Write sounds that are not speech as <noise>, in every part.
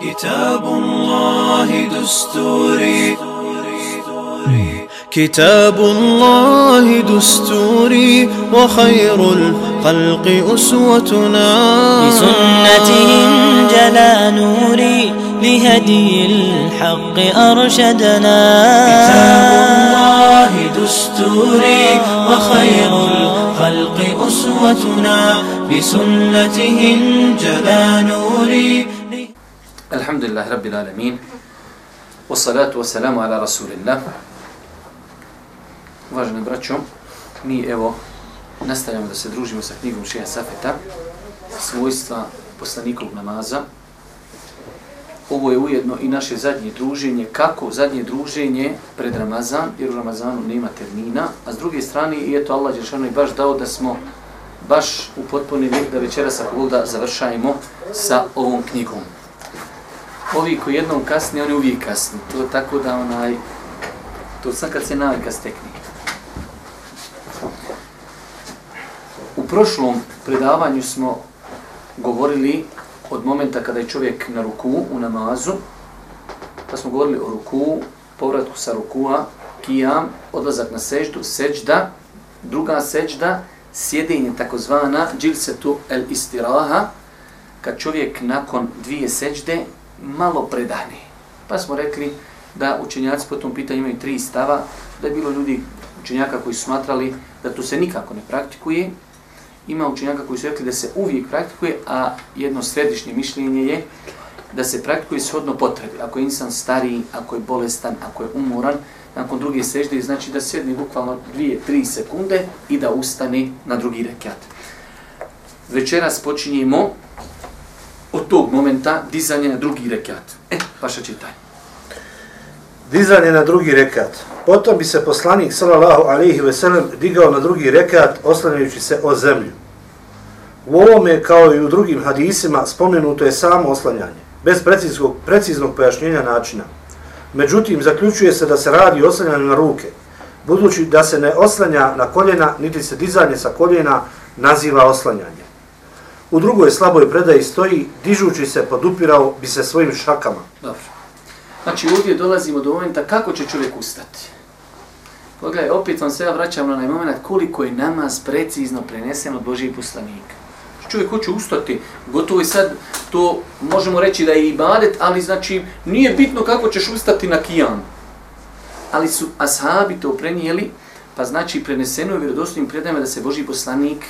كتاب الله دستوري. كتاب الله دستوري وخير الخلق أسوتنا. بسنته جلا نوري لهدي الحق أرشدنا. كتاب الله دستوري وخير الخلق أسوتنا. بسنته جلا نوري Alhamdulillah, Rabbil Alamin. العالمين والصلاة والسلام على رسول الله Uvaženi braćo, mi evo nastavljamo da se družimo sa knjigom Šeha Safeta, svojstva poslanikog namaza. Ovo je ujedno i naše zadnje druženje. Kako zadnje druženje pred Ramazan, jer u Ramazanu nema termina, a s druge strane, i eto Allah Đešano je baš dao da smo baš u potpuni vijek da večera sa Kulda završajmo sa ovom knjigom. Ovi koji jednom kasni, oni uvijek kasni. To je tako da onaj, to sad kad se navika stekne. U prošlom predavanju smo govorili od momenta kada je čovjek na ruku u namazu, pa smo govorili o ruku, povratku sa rukua, kijam, odlazak na seždu, seđda, druga seđda, sjedinje takozvana džilsetu el istiraha, kad čovjek nakon dvije seđde malo predani. Pa smo rekli da učenjaci po tom pitanju imaju tri stava, da je bilo ljudi učenjaka koji su smatrali da to se nikako ne praktikuje, ima učenjaka koji su rekli da se uvijek praktikuje, a jedno središnje mišljenje je da se praktikuje shodno potrebi. Ako je insan stariji, ako je bolestan, ako je umoran, nakon druge sežde znači da sjedne bukvalno 2-3 sekunde i da ustane na drugi rekat. Večeras počinjemo od tog momenta dizanje na drugi rekat. E, paša čitaj. Dizanje na drugi rekat. Potom bi se poslanik sallallahu alejhi ve sellem digao na drugi rekat oslanjajući se o zemlju. U ovome kao i u drugim hadisima spomenuto je samo oslanjanje, bez preciznog, preciznog pojašnjenja načina. Međutim, zaključuje se da se radi o oslanjanju na ruke, budući da se ne oslanja na koljena, niti se dizanje sa koljena naziva oslanjanje. U drugoj slaboj predaji stoji, dižući se podupirao bi se svojim šakama. Dobro. Znači ovdje dolazimo do momenta kako će čovjek ustati. Pogledaj, opet vam se ja vraćam na onaj moment koliko je namaz precizno prenesen od Božih poslanika. Čovjek hoće ustati, gotovo je sad, to možemo reći da je ibadet, ali znači nije bitno kako ćeš ustati na kijan. Ali su ashabi to prenijeli, pa znači preneseno je vjerodostojnim predajama da se Boži poslanik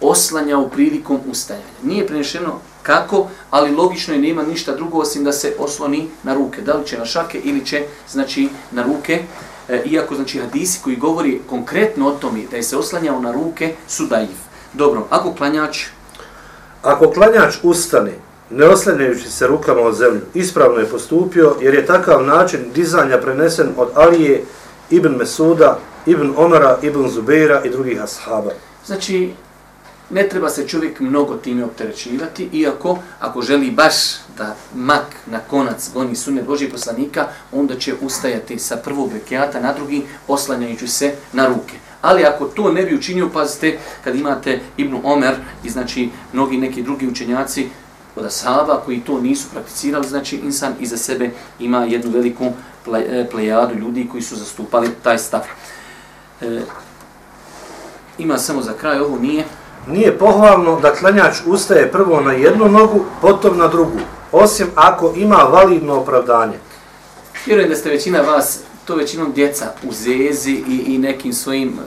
oslanjao prilikom ustajanja. Nije prenešeno kako, ali logično je nema ništa drugo osim da se osloni na ruke. Da li će na šake ili će znači na ruke. E, iako znači hadisi koji govori konkretno o tome da je se oslanjao na ruke su daiv. Dobro, ako klanjač... Ako klanjač ustane, ne oslanjajući se rukama od zemlju, ispravno je postupio jer je takav način dizanja prenesen od Alije, Ibn Mesuda, Ibn Omara, Ibn Zubeira i drugih ashaba. Znači, ne treba se čovjek mnogo time opterećivati, iako ako želi baš da mak na konac goni sunet Božih poslanika, onda će ustajati sa prvog rekiata na drugi, oslanjajući se na ruke. Ali ako to ne bi učinio, pazite, kad imate Ibn Omer i znači mnogi neki drugi učenjaci od Asaba koji to nisu prakticirali, znači insan iza sebe ima jednu veliku e, plejadu ljudi koji su zastupali taj stav. E, ima samo za kraj, ovo nije nije pohvalno da klanjač ustaje prvo na jednu nogu, potom na drugu, osim ako ima validno opravdanje. Vjerujem da ste većina vas, to većinom djeca u zezi i, i nekim svojim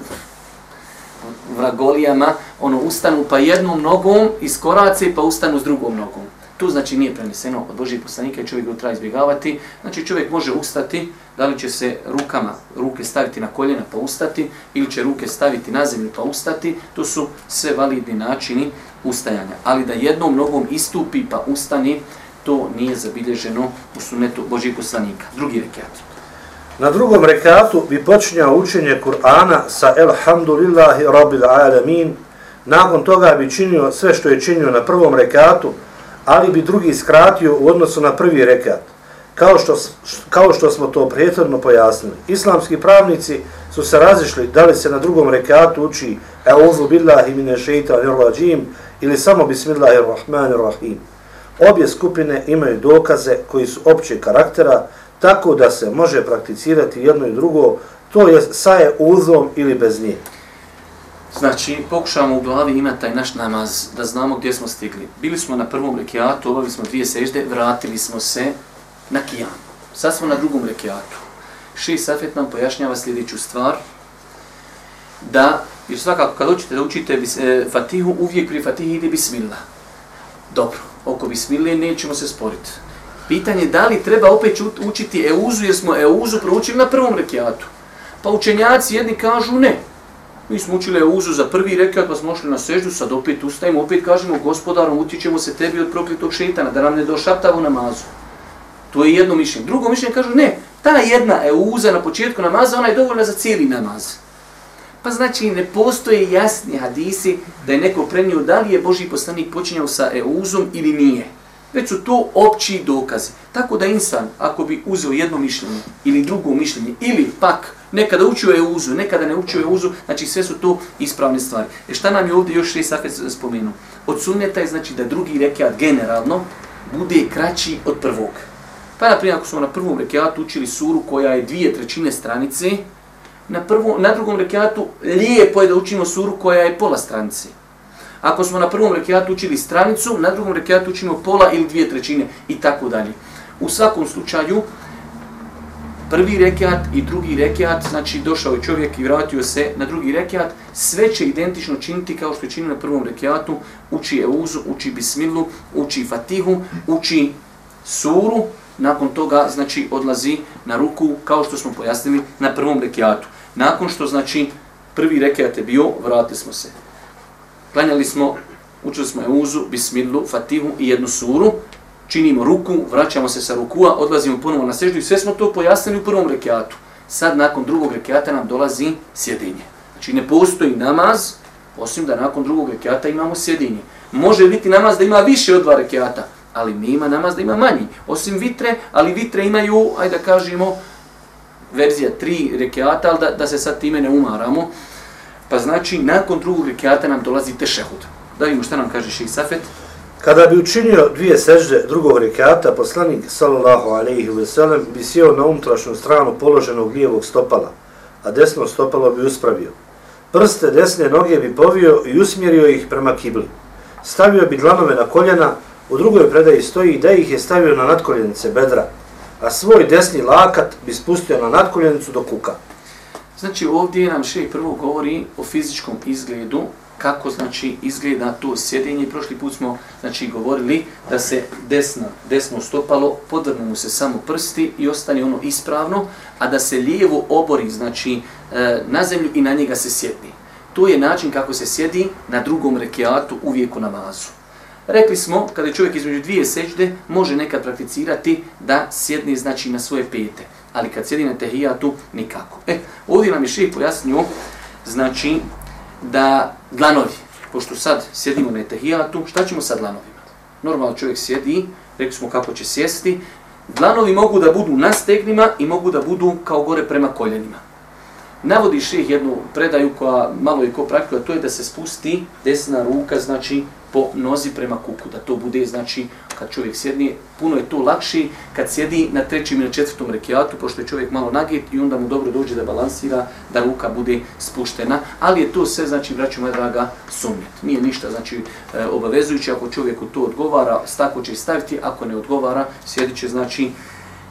vragolijama, ono, ustanu pa jednom nogom iz korace pa ustanu s drugom nogom. To znači nije preneseno od Božih poslanika i čovjek ga treba izbjegavati. Znači čovjek može ustati, da li će se rukama, ruke staviti na koljena pa ustati, ili će ruke staviti na zemlju pa ustati, to su sve validni načini ustajanja. Ali da jednom nogom istupi pa ustani, to nije zabilježeno u sunetu Božih poslanika. Drugi rekiat. Na drugom rekatu bi počinjao učenje Kur'ana sa Elhamdulillahi Rabbil Alamin. Nakon toga bi činio sve što je činio na prvom rekatu, ali bi drugi skratio u odnosu na prvi rekat, kao što, kao što smo to prijetvorno pojasnili. Islamski pravnici su se razišli da li se na drugom rekatu uči Euzu billahi mine šeita nirrajim ili samo bismillahirrahmanirrahim. Obje skupine imaju dokaze koji su opće karaktera, tako da se može prakticirati jedno i drugo, to je saje uzom ili bez nje. Znači, pokušavamo u glavi imati taj naš namaz, da znamo gdje smo stigli. Bili smo na prvom rekiatu, obavili smo dvije sežde, vratili smo se na kijan. Sad smo na drugom rekiatu. Ši Safet nam pojašnjava sljedeću stvar, da, jer svakako kad učite da učite e, Fatihu, uvijek pri Fatihi ide Bismillah. Dobro, oko Bismillah nećemo se sporiti. Pitanje je da li treba opet učiti Euzu, jer smo Euzu proučili na prvom rekiatu. Pa učenjaci jedni kažu ne, Mi smo učili uzu za prvi rekat, pa smo ošli na seždu, sad opet ustajemo, opet kažemo gospodarom, utječemo se tebi od prokletog šetana, da nam ne došapta u namazu. To je jedno mišljenje. Drugo mišljenje kažu, ne, ta jedna euza na početku namaza, ona je dovoljna za cijeli namaz. Pa znači, ne postoje jasni hadisi da je neko prenio da li je Boži poslanik počinjao sa euzom ili nije. Već su to opći dokazi. Tako da insan, ako bi uzeo jedno mišljenje ili drugo mišljenje, ili pak nekada učio je uzu, nekada ne učio je uzu, znači sve su to ispravne stvari. E šta nam je ovdje još šest afet spomenuo? Od sunneta je znači da drugi rekiat generalno bude kraći od prvog. Pa na primjer, ako smo na prvom rekiatu učili suru koja je dvije trećine stranice, na, prvo, na drugom rekiatu lijepo je da učimo suru koja je pola stranice. Ako smo na prvom rekiatu učili stranicu, na drugom rekiatu učimo pola ili dvije trećine i tako dalje. U svakom slučaju, prvi rekiat i drugi rekiat, znači došao je čovjek i vratio se na drugi rekiat, sve će identično činiti kao što je činio na prvom rekiatu, uči Euzu, uči Bismilu, uči Fatihu, uči Suru, nakon toga znači odlazi na ruku kao što smo pojasnili na prvom rekiatu. Nakon što znači prvi rekiat je bio, vratili smo se. Klanjali smo, učili smo Euzu, Bismilu, Fatihu i jednu suru, činimo ruku, vraćamo se sa rukua, odlazimo ponovo na seždu i sve smo to pojasnili u prvom rekiatu. Sad nakon drugog rekiata nam dolazi sjedinje. Znači ne postoji namaz, osim da nakon drugog rekiata imamo sjedinje. Može biti namaz da ima više od dva rekiata, ali nema namaz da ima manji. Osim vitre, ali vitre imaju, ajde da kažemo, verzija tri rekiata, ali da, da se sad time ne umaramo. Pa znači, nakon drugog rekiata nam dolazi tešehud. Da vidimo šta nam kaže Šeji Safet. Kada bi učinio dvije sežde drugog rekata, poslanik sallallahu alejhi ve sellem bi sjeo na umtrašnu stranu položenog lijevog stopala, a desno stopalo bi uspravio. Prste desne noge bi povio i usmjerio ih prema kibli. Stavio bi dlanove na koljena, u drugoj predaji stoji da ih je stavio na nadkoljenice bedra, a svoj desni lakat bi spustio na nadkoljenicu do kuka. Znači ovdje nam še prvo govori o fizičkom izgledu kako znači izgleda to sjedenje. Prošli put smo znači govorili da se desna, desno stopalo, podvrnu mu se samo prsti i ostane ono ispravno, a da se lijevo obori znači e, na zemlju i na njega se sjedni. To je način kako se sjedi na drugom rekiatu uvijek u namazu. Rekli smo, kada je čovjek između dvije sećde, može nekad prakticirati da sjedni znači na svoje pete. Ali kad sjedi na tehijatu, nikako. E, ovdje nam je ših pojasnio, znači, da dlanovi, pošto sad sjedimo na etahijatu, šta ćemo sa dlanovima? Normalno čovjek sjedi, rekli smo kako će sjesti, dlanovi mogu da budu na stegnima i mogu da budu kao gore prema koljenima. Navodi ših jednu predaju koja malo je ko praktikuje, to je da se spusti desna ruka, znači po nozi prema kuku, da to bude, znači, kad čovjek sjedni, puno je to lakši kad sjedi na trećem ili četvrtom rekiatu, pošto je čovjek malo nagit i onda mu dobro dođe da balansira, da ruka bude spuštena, ali je to sve, znači, braću moja draga, sumnjet. Nije ništa, znači, e, obavezujuće, obavezujući, ako čovjeku to odgovara, stako će staviti, ako ne odgovara, sjedit će, znači,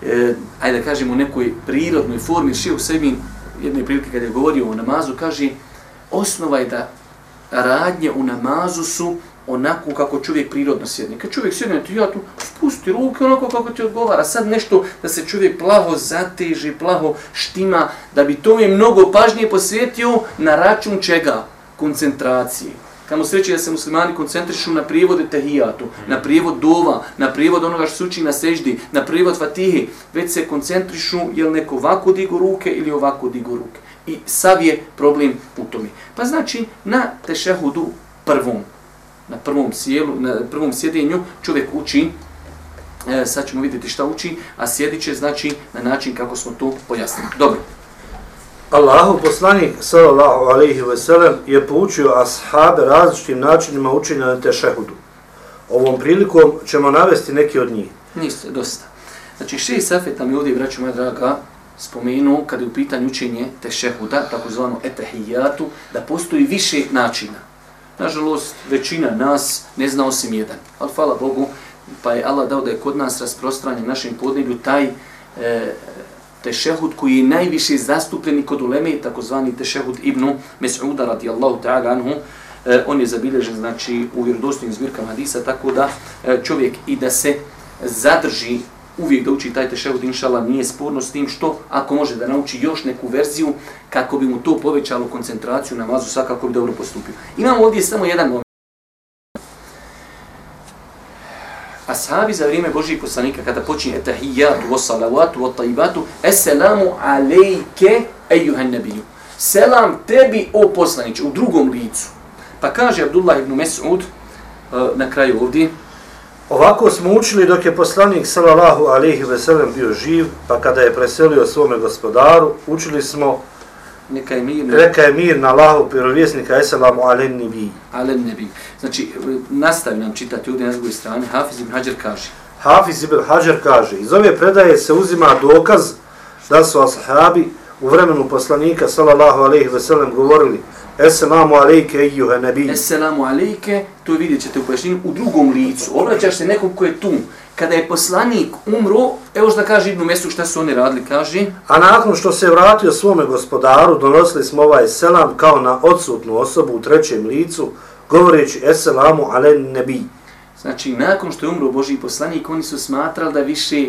e, ajde da kažemo, u nekoj prirodnoj formi, šio sebi, jedne prilike kad je govorio o namazu, kaže, osnova je da radnje u namazu su onako kako čovjek prirodno sjedne. Kad čovjek sjedne, ti ja tu spusti ruke onako kako ti odgovara. Sad nešto da se čovjek plaho zateži, plaho štima, da bi to mnogo pažnije posvetio na račun čega? Koncentracije. Kamo sreće da se muslimani koncentrišu na prijevode tehijatu, na prijevod dova, na prijevod onoga što se uči na seždi, na prijevod fatihi, već se koncentrišu je neko ovako digu ruke ili ovako digu ruke. I sav je problem u tome. Pa znači, na tešehudu prvom, na prvom sjelu, na prvom sjedinju čovjek uči, e, sad ćemo vidjeti šta uči, a sjedit će znači na način kako smo to pojasnili. Dobro. Allahu poslanik sallallahu alejhi ve sellem je poučio ashabe različitim načinima učenja na tešehudu. Ovom prilikom ćemo navesti neki od njih. Niste, dosta. Znači, šest safet nam je ovdje, braću moja draga, spomenuo kada je u pitanju učenje tešehuda, takozvano etahijatu, da postoji više načina. Nažalost, većina nas ne zna osim jedan. Ali hvala Bogu, pa je Allah dao da je kod nas rasprostranjen našem podneblju taj e, tešehud koji je najviše zastupljeni kod uleme, takozvani tešehud ibnu Mes'uda radijallahu ta'ala anhu, e, on je zabilježen znači u vjerodostojnim zbirkama hadisa, tako da e, čovjek i da se zadrži uvijek da uči taj tešehud, inšala, nije sporno s tim što, ako može da nauči još neku verziju, kako bi mu to povećalo koncentraciju na mazu, svakako bi dobro postupio. Imamo ovdje samo jedan moment. Ashabi za vrijeme Božijeg poslanika, kada počinje etahijatu, osalavatu, watajibatu, eselamu alejke, ejuhan nebiju. Selam tebi, o poslanić, u drugom licu. Pa kaže Abdullah ibn Mes'ud, e, na kraju ovdje, Ovako smo učili dok je poslanik sallallahu alejhi ve sellem bio živ, pa kada je preselio svome gospodaru, učili smo neka je mir, Reka je mir na Allahu pirovjesnika Eselamu alen nebi. alen nebi. Znači, nastavi nam čitati ovdje na drugoj strani, Hafiz ibn Hajar kaže, Hafiz ibn Hajar kaže, iz ove predaje se uzima dokaz da su ashabi u vremenu poslanika sallallahu alejhi ve sellem govorili Esselamu alejke ejuha nebi. Esselamu alejke, to vidjet ćete u pojašnjenju, u drugom licu. Obraćaš se nekom ko je tu. Kada je poslanik umro, evo što kaže Ibnu Mesu šta su oni radili, kaže... A nakon što se vratio svome gospodaru, donosili smo ovaj selam kao na odsutnu osobu u trećem licu, govoreći Esselamu alen nebi. Znači, nakon što je umro Boži poslanik, oni su smatrali da više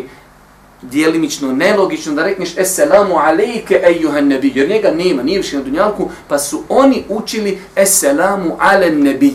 dijelimično, nelogično da rekneš Esselamu alejke ejuhan nebi, jer njega nema, nije više na dunjalku, pa su oni učili Esselamu alen nebi.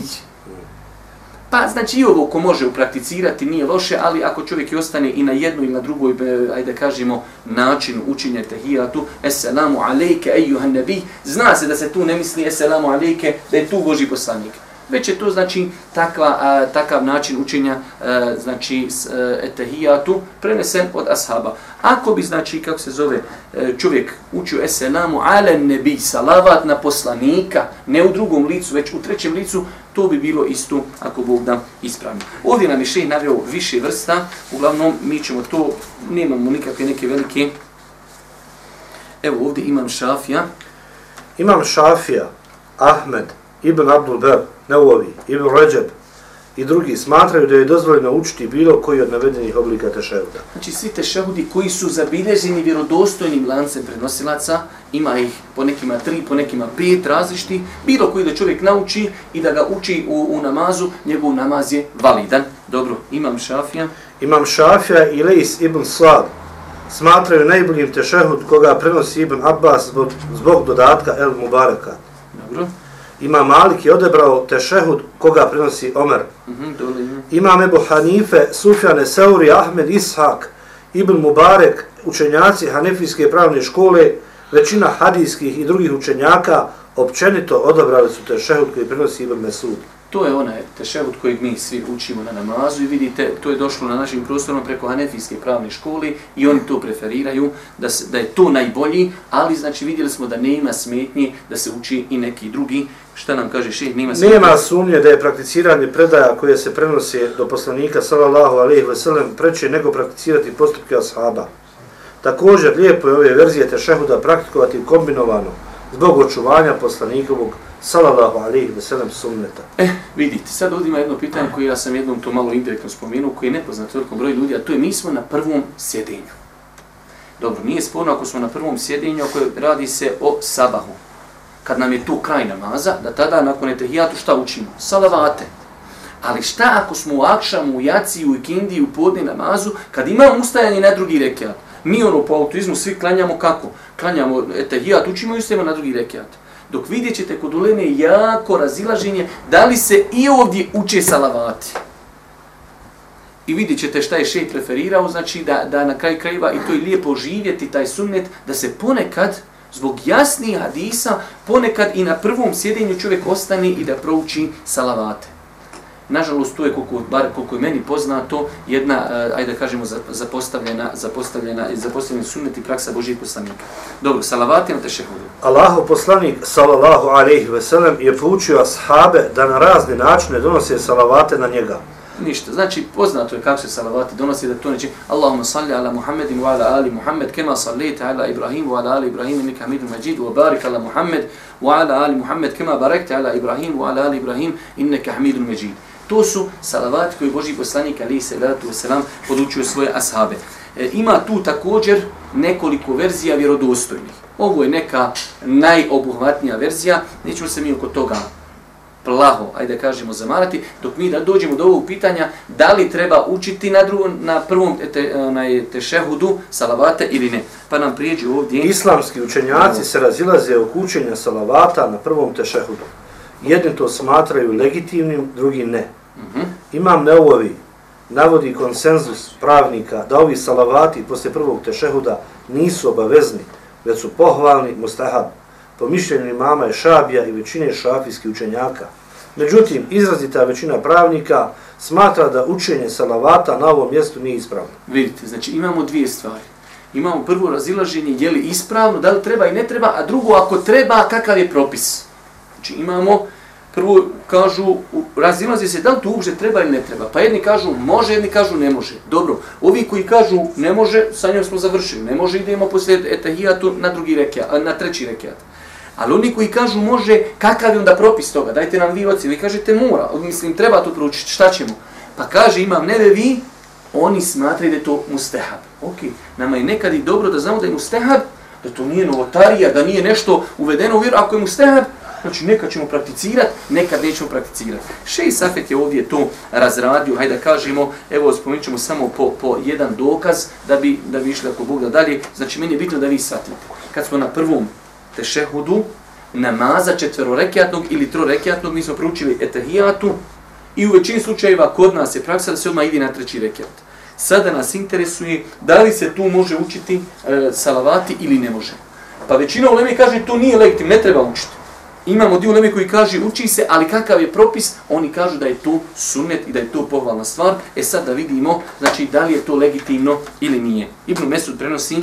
Pa znači i ovo ko može uprakticirati nije loše, ali ako čovjek i ostane i na jednoj ili na drugoj, ajde da kažemo, načinu učenja tehijatu, eselamu alejke ejuhan nebi, zna se da se tu ne misli eselamu alejke, da je tu Boži poslanik već je to znači takva, a, takav način učenja a, znači s, etahijatu prenesen od ashaba. Ako bi znači kako se zove e, čovjek učio eselamu ale nebi salavat na poslanika, ne u drugom licu, već u trećem licu, to bi bilo isto ako Bog da ispravno. Ovdje nam je šeh naveo više vrsta, uglavnom mi ćemo to, nemamo nikakve neke velike Evo ovdje imam Šafija. Imam Šafija, Ahmed, Ibn Abdul Ber, Neuovi, Ibn Ređeb i drugi smatraju da je dozvoljeno učiti bilo koji od navedenih oblika tešehuda. Znači svi tešehudi koji su zabilježeni vjerodostojnim lancem prenosilaca, ima ih po nekima tri, po nekima pet različiti, bilo koji da čovjek nauči i da ga uči u, u namazu, njegov namaz je validan. Dobro, imam šafija. Imam šafija i Leis ibn Sad smatraju najboljim tešehud koga prenosi Ibn Abbas zbog, zbog dodatka El Mubaraka. Dobro. Ima Malik je odebrao tešehud koga prenosi Omer. Ima. Ima Ebu Hanife, Sufjane, Seuri, Ahmed, Ishak, Ibn Mubarek, učenjaci Hanefijske pravne škole, većina hadijskih i drugih učenjaka općenito odabrali su tešehud koji prenosi Ibn Mesud. To je onaj tešehud kojeg mi svi učimo na namazu i vidite, to je došlo na našim prostorom preko Hanefijske pravne škole i oni to preferiraju, da, se, da je to najbolji, ali znači vidjeli smo da nema smetnje da se uči i neki drugi. Šta nam kaže šeh, nema smetnje? Nema sumnje da je prakticiranje predaja koje se prenose do poslanika sallallahu alejhi ve sellem preče nego prakticirati postupke ashaba. Također lijepo je ove verzije tešehuda praktikovati kombinovano zbog očuvanja poslanikovog sallallahu alejhi ve sellem sunneta. Eh, vidite, sad ovdje ima jedno pitanje koje ja sam jednom to malo indirektno spomenuo, koji je nepoznat velikom broju ljudi, a to je mi smo na prvom sjedinju. Dobro, nije sporno ako smo na prvom sjedinju, ako radi se o sabahu. Kad nam je tu kraj namaza, da tada nakon etehijatu šta učimo? Salavate. Ali šta ako smo u akšamu, u jaciju, u ikindiji, u podne namazu, kad imamo ustajanje na drugi rekiat? Mi ono po autizmu svi klanjamo kako? Klanjamo etahijat, učimo i ustajemo na drugi rekiat dok vidjet ćete kod uleme jako razilaženje da li se i ovdje uče salavati. I vidjet ćete šta je šej preferirao, znači da, da na kraj krajeva i to je lijepo živjeti taj sunnet, da se ponekad, zbog jasnih hadisa, ponekad i na prvom sjedenju čovjek ostane i da prouči salavate. Nažalost, to je koliko, bar koliko je meni poznato, jedna, uh, ajde da kažemo, zapostavljena, zapostavljena, zapostavljena sunnet i praksa Božijeg poslanika. Dobro, salavati na tešehudu. Allahu poslanik, sallallahu alaihi ve sellem, je poučio ashabe da na razne načine donose salavate na njega. Ništa. Znači, poznato je kako se salavati donosi da to neće Allahumma salli ala Muhammedin wa ala ali Muhammed kema sallita ala Ibrahim wa ala ali Ibrahim inika hamidun majid wa barik ala Muhammed wa ala ali Muhammed kema barakta ala Ibrahim wa ala ali Ibrahim inika hamidun majid. To su salavati koji Boži poslanik ali se datu selam podučio svoje ashabe. E, ima tu također nekoliko verzija vjerodostojnih. Ovo je neka najobuhvatnija verzija, nećemo se mi oko toga plaho, ajde kažemo, zamarati, dok mi da dođemo do ovog pitanja da li treba učiti na, drugom, na prvom te, na tešehudu salavate ili ne. Pa nam prijeđe ovdje... Islamski učenjaci se razilaze oko učenja salavata na prvom tešehudu. Jedni to smatraju legitimnim, drugi ne. Imam Neuovi navodi konsenzus pravnika da ovi salavati posle prvog tešehuda nisu obavezni, već su pohvalni mustahab po mišljenju imama je šabija i većine šafijskih učenjaka. Međutim, izrazita većina pravnika smatra da učenje salavata na ovom mjestu nije ispravno. Vidite, znači imamo dvije stvari. Imamo prvo razilaženje, je li ispravno, da li treba i ne treba, a drugo, ako treba, kakav je propis. Znači imamo, prvo kažu, razilazi se da li to uopšte treba ili ne treba. Pa jedni kažu može, jedni kažu ne može. Dobro, ovi koji kažu ne može, sa njom smo završili. Ne može, idemo poslije etahijatu na drugi rekiat, na treći rekiat. Ali oni koji kažu može, kakav je onda propis toga? Dajte nam vi oci. Vi kažete mora. Mislim, treba to proučiti. Šta ćemo? Pa kaže, imam neve vi, oni smatraju da je to mustehab. Ok, nama je nekad i dobro da znamo da je mustehab, da to nije novotarija, da nije nešto uvedeno u vjeru. Ako je mustehab, znači nekad ćemo prakticirati, nekad nećemo prakticirati. Šeji Safet je ovdje to razradio, hajde da kažemo, evo spomenut ćemo samo po, po jedan dokaz da bi, da bi išli ako Bog da dalje. Znači meni je bitno da vi shvatite. Kad smo na prvom tešehudu namaza četverorekijatnog ili trorekijatnog, mi smo proučili etahijatu i u većini slučajeva kod nas je praksa da se odmah ide na treći rekijat. Sada nas interesuje da li se tu može učiti e, salavati ili ne može. Pa većina ulemi kaže to nije legitim, ne treba učiti. Imamo dio ulemi koji kaže uči se, ali kakav je propis, oni kažu da je to sunnet i da je to pohvalna stvar. E sad da vidimo znači da li je to legitimno ili nije. Ibn Mesud prenosi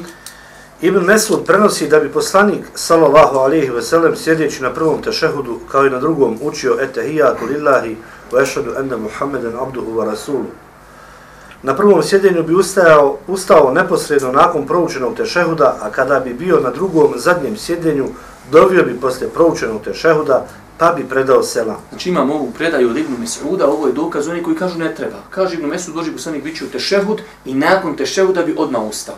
Ibn Mesud prenosi da bi poslanik sallallahu alejhi ve sellem sjedeći na prvom tešehudu kao i na drugom učio etehijatu lillahi wa ashhadu anna Muhammeden abduhu wa rasuluhu. Na prvom sjedenju bi ustao, ustao neposredno nakon proučenog tešehuda, a kada bi bio na drugom zadnjem sjedenju, dovio bi posle proučenog tešehuda, pa bi predao selam. Znači imamo ovu predaju od Ibnu Mesuda, ovo je dokaz oni koji kažu ne treba. Kaže Ibnu Mesud, dođi poslanik bit će u tešehud i nakon tešehuda bi odmah ustao.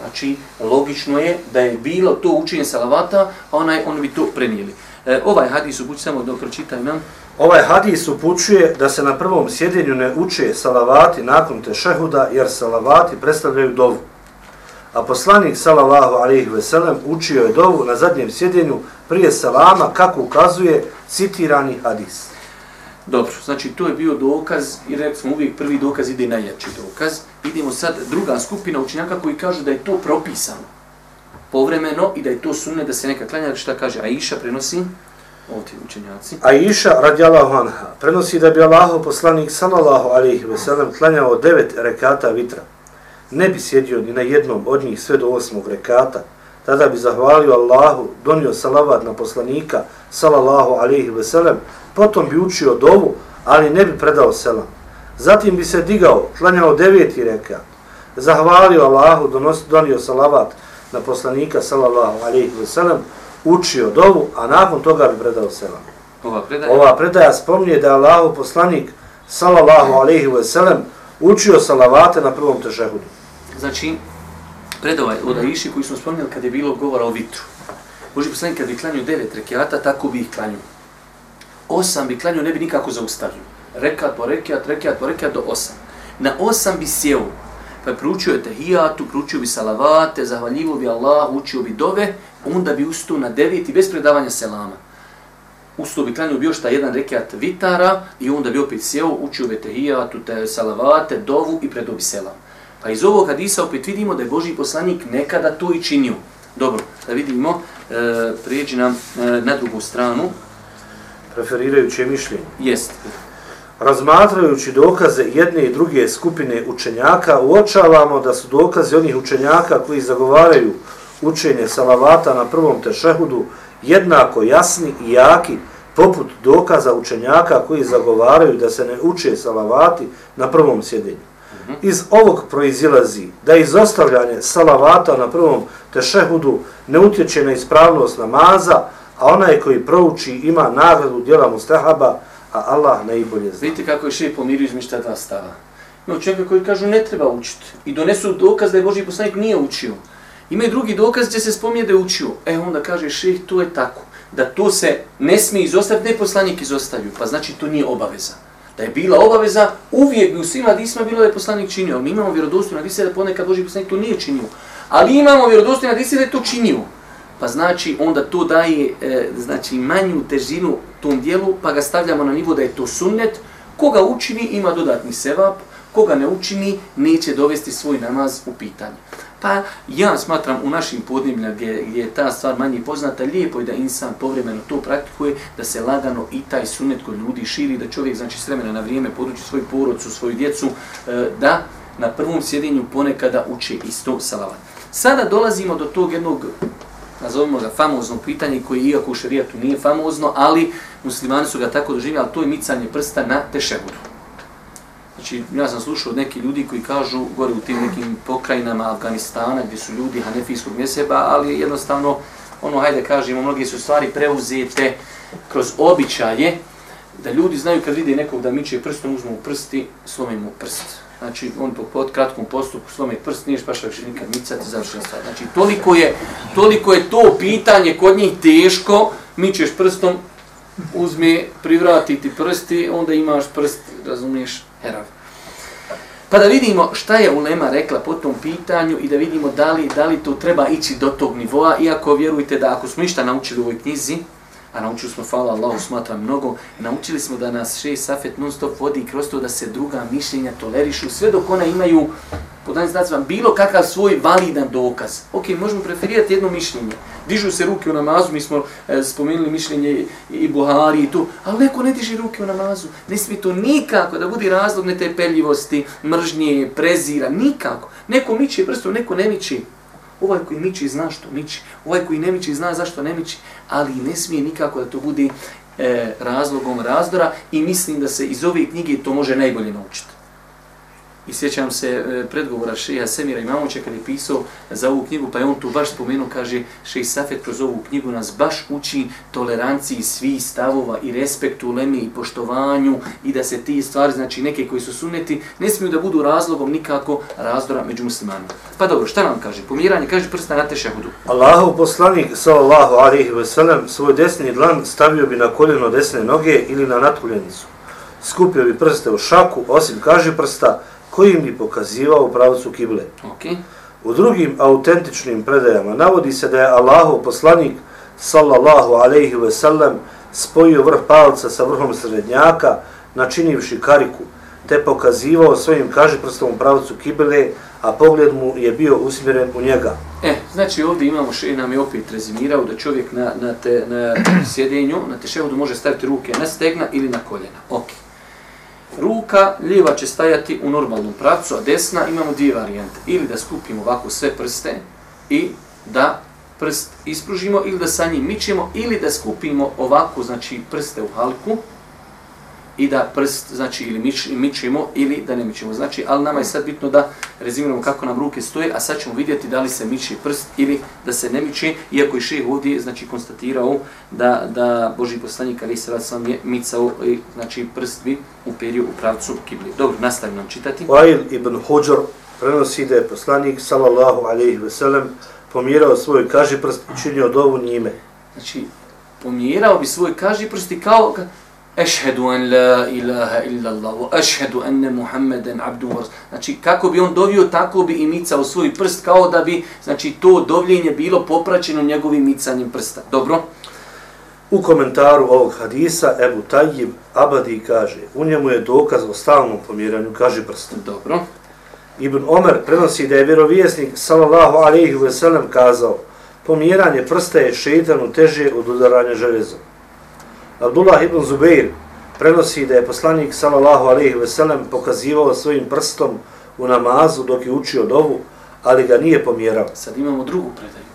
Znači, logično je da je bilo to učenje salavata, a onaj, oni bi to prenijeli. E, ovaj hadis upući samo da pročitaj nam. Ovaj hadis upućuje da se na prvom sjedenju ne uče salavati nakon tešehuda, jer salavati predstavljaju dovu. A poslanik sallallahu alejhi ve sellem učio je dovu na zadnjem sjedenju prije salama kako ukazuje citirani hadis. Dobro, znači to je bio dokaz i rekli smo uvijek prvi dokaz ide najjači dokaz. Idemo sad druga skupina učenjaka koji kažu da je to propisano povremeno i da je to sunne da se neka klanja, šta kaže Aisha prenosi ovdje učenjaci. Aisha radijallahu anha prenosi da bi Allahu poslanik sallallahu alejhi ve sellem klanjao devet rekata vitra. Ne bi sjedio ni na jednom od njih sve do osmog rekata. Tada bi zahvalio Allahu, donio salavat na poslanika sallallahu alejhi ve sellem potom bi učio dovu, ali ne bi predao selam. Zatim bi se digao, klanjao deveti rekat, zahvalio Allahu, donos, donio salavat na poslanika, sallallahu alaihi wa sallam, učio dovu, a nakon toga bi predao selam. Ova predaja, Ova predaja spomnije da je Allahu poslanik, sallallahu alaihi wa sallam, učio salavate na prvom tešehudu. Znači, pred ovaj od Aiši koji smo spomnili kad je bilo govora o vitru. Boži poslanik kad bi klanio devet rekiata, tako bi ih klanio osam bi klanio, ne bi nikako zaustavio. Rekat po rekiat, rekiat po rekiat do osam. Na osam bi sjeo, pa je proučio je tehijatu, proučio bi salavate, zahvaljivo bi Allah, učio bi dove, onda bi ustao na deveti bez predavanja selama. Ustao bi klanio bi još ta jedan rekat vitara i onda bi opet sjeo, učio bi tehijatu, te salavate, dovu i predobi selam. Pa iz ovog hadisa opet vidimo da je Boži poslanik nekada to i činio. Dobro, da vidimo, e, prijeđi nam e, na drugu stranu preferirajući mišljenje. Jest. Razmatrajući dokaze jedne i druge skupine učenjaka, uočavamo da su dokaze onih učenjaka koji zagovaraju učenje salavata na prvom tešehudu jednako jasni i jaki poput dokaza učenjaka koji zagovaraju da se ne uče salavati na prvom sjedenju. Iz ovog proizilazi da izostavljanje salavata na prvom tešehudu ne utječe na ispravnost namaza, a onaj koji prouči ima nagradu djela mustahaba, a Allah najbolje zna. Vidite kako je še pomirio izmišta dva stava. Ima čovjeka koji kažu ne treba učiti i donesu dokaz da je Boži poslanik nije učio. Imaju drugi dokaz gdje se spominje da je učio. E onda kaže ših, to je tako. Da to se ne smije izostaviti, ne poslanik izostavlju. Pa znači to nije obaveza. Da je bila obaveza, uvijek bi u svim hadisma bilo da je poslanik činio. Mi imamo vjerodostojno hadise da ponekad Boži poslanik to nije činio. Ali imamo vjerodostojno hadise da je to činio. Pa znači onda to daje e, znači manju težinu tom dijelu, pa ga stavljamo na nivo da je to sunnet. Koga učini ima dodatni sevap, koga ne učini neće dovesti svoj namaz u pitanje. Pa ja smatram u našim podnebljima gdje, gdje je ta stvar manje poznata, lijepo je da insan povremeno to praktikuje, da se lagano i taj sunet kod ljudi širi, da čovjek znači s vremena na vrijeme poduči svoju porodcu, svoju djecu, e, da na prvom sjedinju ponekada uče isto salavat. Sada dolazimo do tog jednog nazovimo ga famozno pitanje koji iako u šerijatu nije famozno, ali muslimani su ga tako doživjeli, ali to je micanje prsta na tešehudu. Znači, ja sam slušao od neki ljudi koji kažu, gore u tim nekim pokrajinama Afganistana, gdje su ljudi hanefijskog mjeseba, ali jednostavno, ono, hajde kažemo, mnogi su stvari preuzete kroz običaje, da ljudi znaju kad vide nekog da miče prstom, uzmu u prsti, slome mu prst. Znači, on po pod kratkom postupku slome prst, nije pa više nikad micati, završena stvar. Znači, toliko je, toliko je to pitanje kod njih teško, mičeš prstom, uzme, privratiti prsti, onda imaš prst, razumiješ, herav. Pa da vidimo šta je Ulema rekla po tom pitanju i da vidimo da li, da li to treba ići do tog nivoa, iako vjerujte da ako smo ništa naučili u ovoj knjizi, a naučili smo, hvala Allahu, smatra mnogo, naučili smo da nas šest safet non stop vodi kroz to da se druga mišljenja tolerišu, sve dok ona imaju, po danas znacima, bilo kakav svoj validan dokaz. Ok, možemo preferirati jedno mišljenje. Dižu se ruke u namazu, mi smo e, spomenuli mišljenje i Buhari i tu, ali neko ne diže ruke u namazu. Ne smije to nikako da bude razlog netepeljivosti, mržnje, prezira, nikako. Neko miče prstom, neko ne miče. Ovaj koji miči zna što miči, ovaj koji ne miči zna zašto ne miči, ali ne smije nikako da to bude e, razlogom razdora i mislim da se iz ove knjige to može najbolje naučiti. I sjećam se e, predgovora Šeha Semira Imamoća kad je pisao za ovu knjigu, pa je on tu baš spomenuo, kaže Šeha Safet kroz ovu knjigu nas baš uči toleranciji svih stavova i respektu, lemi i poštovanju i da se ti stvari, znači neke koji su suneti, ne smiju da budu razlogom nikako razdora među muslimanima. Pa dobro, šta nam kaže? Pomiranje, kaže prsta na tešahudu. Allahov poslanik, sallallahu alaihi ve sellem, svoj desni dlan stavio bi na koljeno desne noge ili na natkuljenicu. Skupio bi prste u šaku, osim kaže prsta, kojim bi pokazivao u pravcu kible. Okay. U drugim autentičnim predajama navodi se da je Allahov poslanik sallallahu alejhi ve sellem spojio vrh palca sa vrhom srednjaka načinivši kariku te pokazivao svojim kažiprstom u pravcu kibele, a pogled mu je bio usmjeren u njega. E, znači ovdje imamo še nam je opet rezimirao da čovjek na, na, te, na sjedenju, na teševodu može staviti ruke na stegna ili na koljena. Okay ruka lijeva će stajati u normalnom pravcu, a desna imamo dvije varijante. Ili da skupimo ovako sve prste i da prst ispružimo ili da sa njim mičemo ili da skupimo ovako znači prste u halku i da prst, znači, ili mič, mičemo ili da ne mičemo. Znači, ali nama je sad bitno da rezimiramo kako nam ruke stoje, a sad ćemo vidjeti da li se miče prst ili da se ne miče, iako je šeh ovdje, znači, konstatirao da, da Boži poslanik, ali se sam je micao, i, znači, prst bi uperio u pravcu kibli. Dobro, nastavim nam čitati. Wail ibn Hođor prenosi da je poslanik, sallallahu alaihi ve sellem, pomjerao svoj kaži prst i činio dovu njime. Znači, pomjerao bi svoj kaži prst i kao, Ešhedu an la ilaha illa Allah, ešhedu enne Muhammeden abdu wa Znači, kako bi on dovio, tako bi i micao svoj prst, kao da bi, znači, to dovljenje bilo popraćeno njegovim micanjem prsta. Dobro? U komentaru ovog hadisa Ebu Tajib Abadi kaže, u njemu je dokaz o stalnom pomjeranju, kaže prsta. Dobro. Ibn Omer prenosi da je vjerovjesnik, sallallahu alaihi ve sellem, kazao, pomjeranje prsta je šeitanu teže od udaranja železom. Abdullah ibn Zubeir prenosi da je poslanik sallallahu alejhi ve sellem pokazivao svojim prstom u namazu dok je učio dovu, ali ga nije pomjerao. Sad imamo drugu predaju.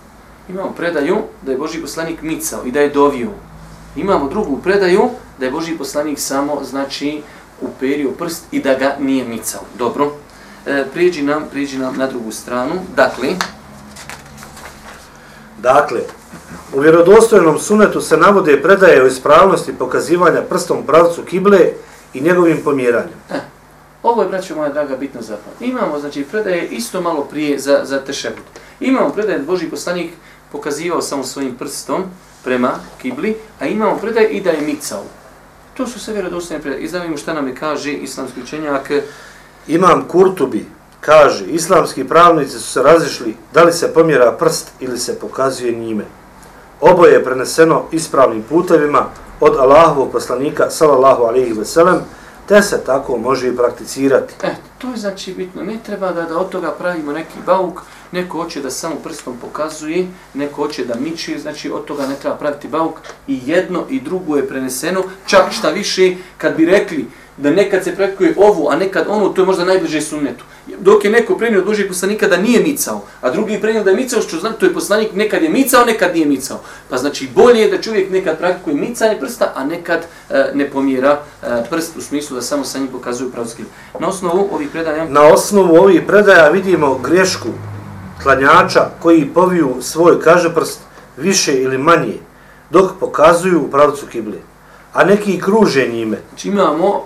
Imamo predaju da je Boži poslanik micao i da je dovio. Imamo drugu predaju da je Boži poslanik samo, znači, uperio prst i da ga nije micao. Dobro, e, prijeđi nam, prijeđi nam na drugu stranu. Dakle, Dakle, u vjerodostojnom sunetu se navode predaje o ispravnosti pokazivanja prstom pravcu kible i njegovim pomjeranjem. e, ovo je, braćo moja draga, bitno zapad. Imamo, znači, predaje isto malo prije za, za tešehud. Imamo predaje da Boži poslanik pokazivao samo svojim prstom prema kibli, a imamo predaje i da je micao. To su sve vjerodostojne predaje. Izdavimo šta nam je kaže islamski učenjak, Imam Kurtubi kaže, islamski pravnici su se razišli da li se pomjera prst ili se pokazuje njime. Oboje je preneseno ispravnim putevima od Allahovog poslanika sallallahu alejhi ve sellem, te se tako može i prakticirati. E, to je znači bitno. Ne treba da, da od toga pravimo neki bauk, neko hoće da samo prstom pokazuje, neko hoće da miči, znači od toga ne treba praviti bauk. I jedno i drugo je preneseno, čak šta više, kad bi rekli da nekad se praktikuje ovu, a nekad onu, to je možda najbliže sunnetu. Dok je neko prenio od Božijeg poslanika da nije micao, a drugi je prenio da je micao, što znam, to je poslanik nekad je micao, nekad nije micao. Pa znači bolje je da čovjek nekad praktikuje micanje prsta, a nekad e, ne pomjera e, prst u smislu da samo sa njim pokazuju pravski. Na osnovu ovih predanja Na osnovu ovih predaja vidimo grešku klanjača koji poviju svoj kažeprst više ili manje, dok pokazuju u pravcu kible. A neki kruže njime. Znači imamo,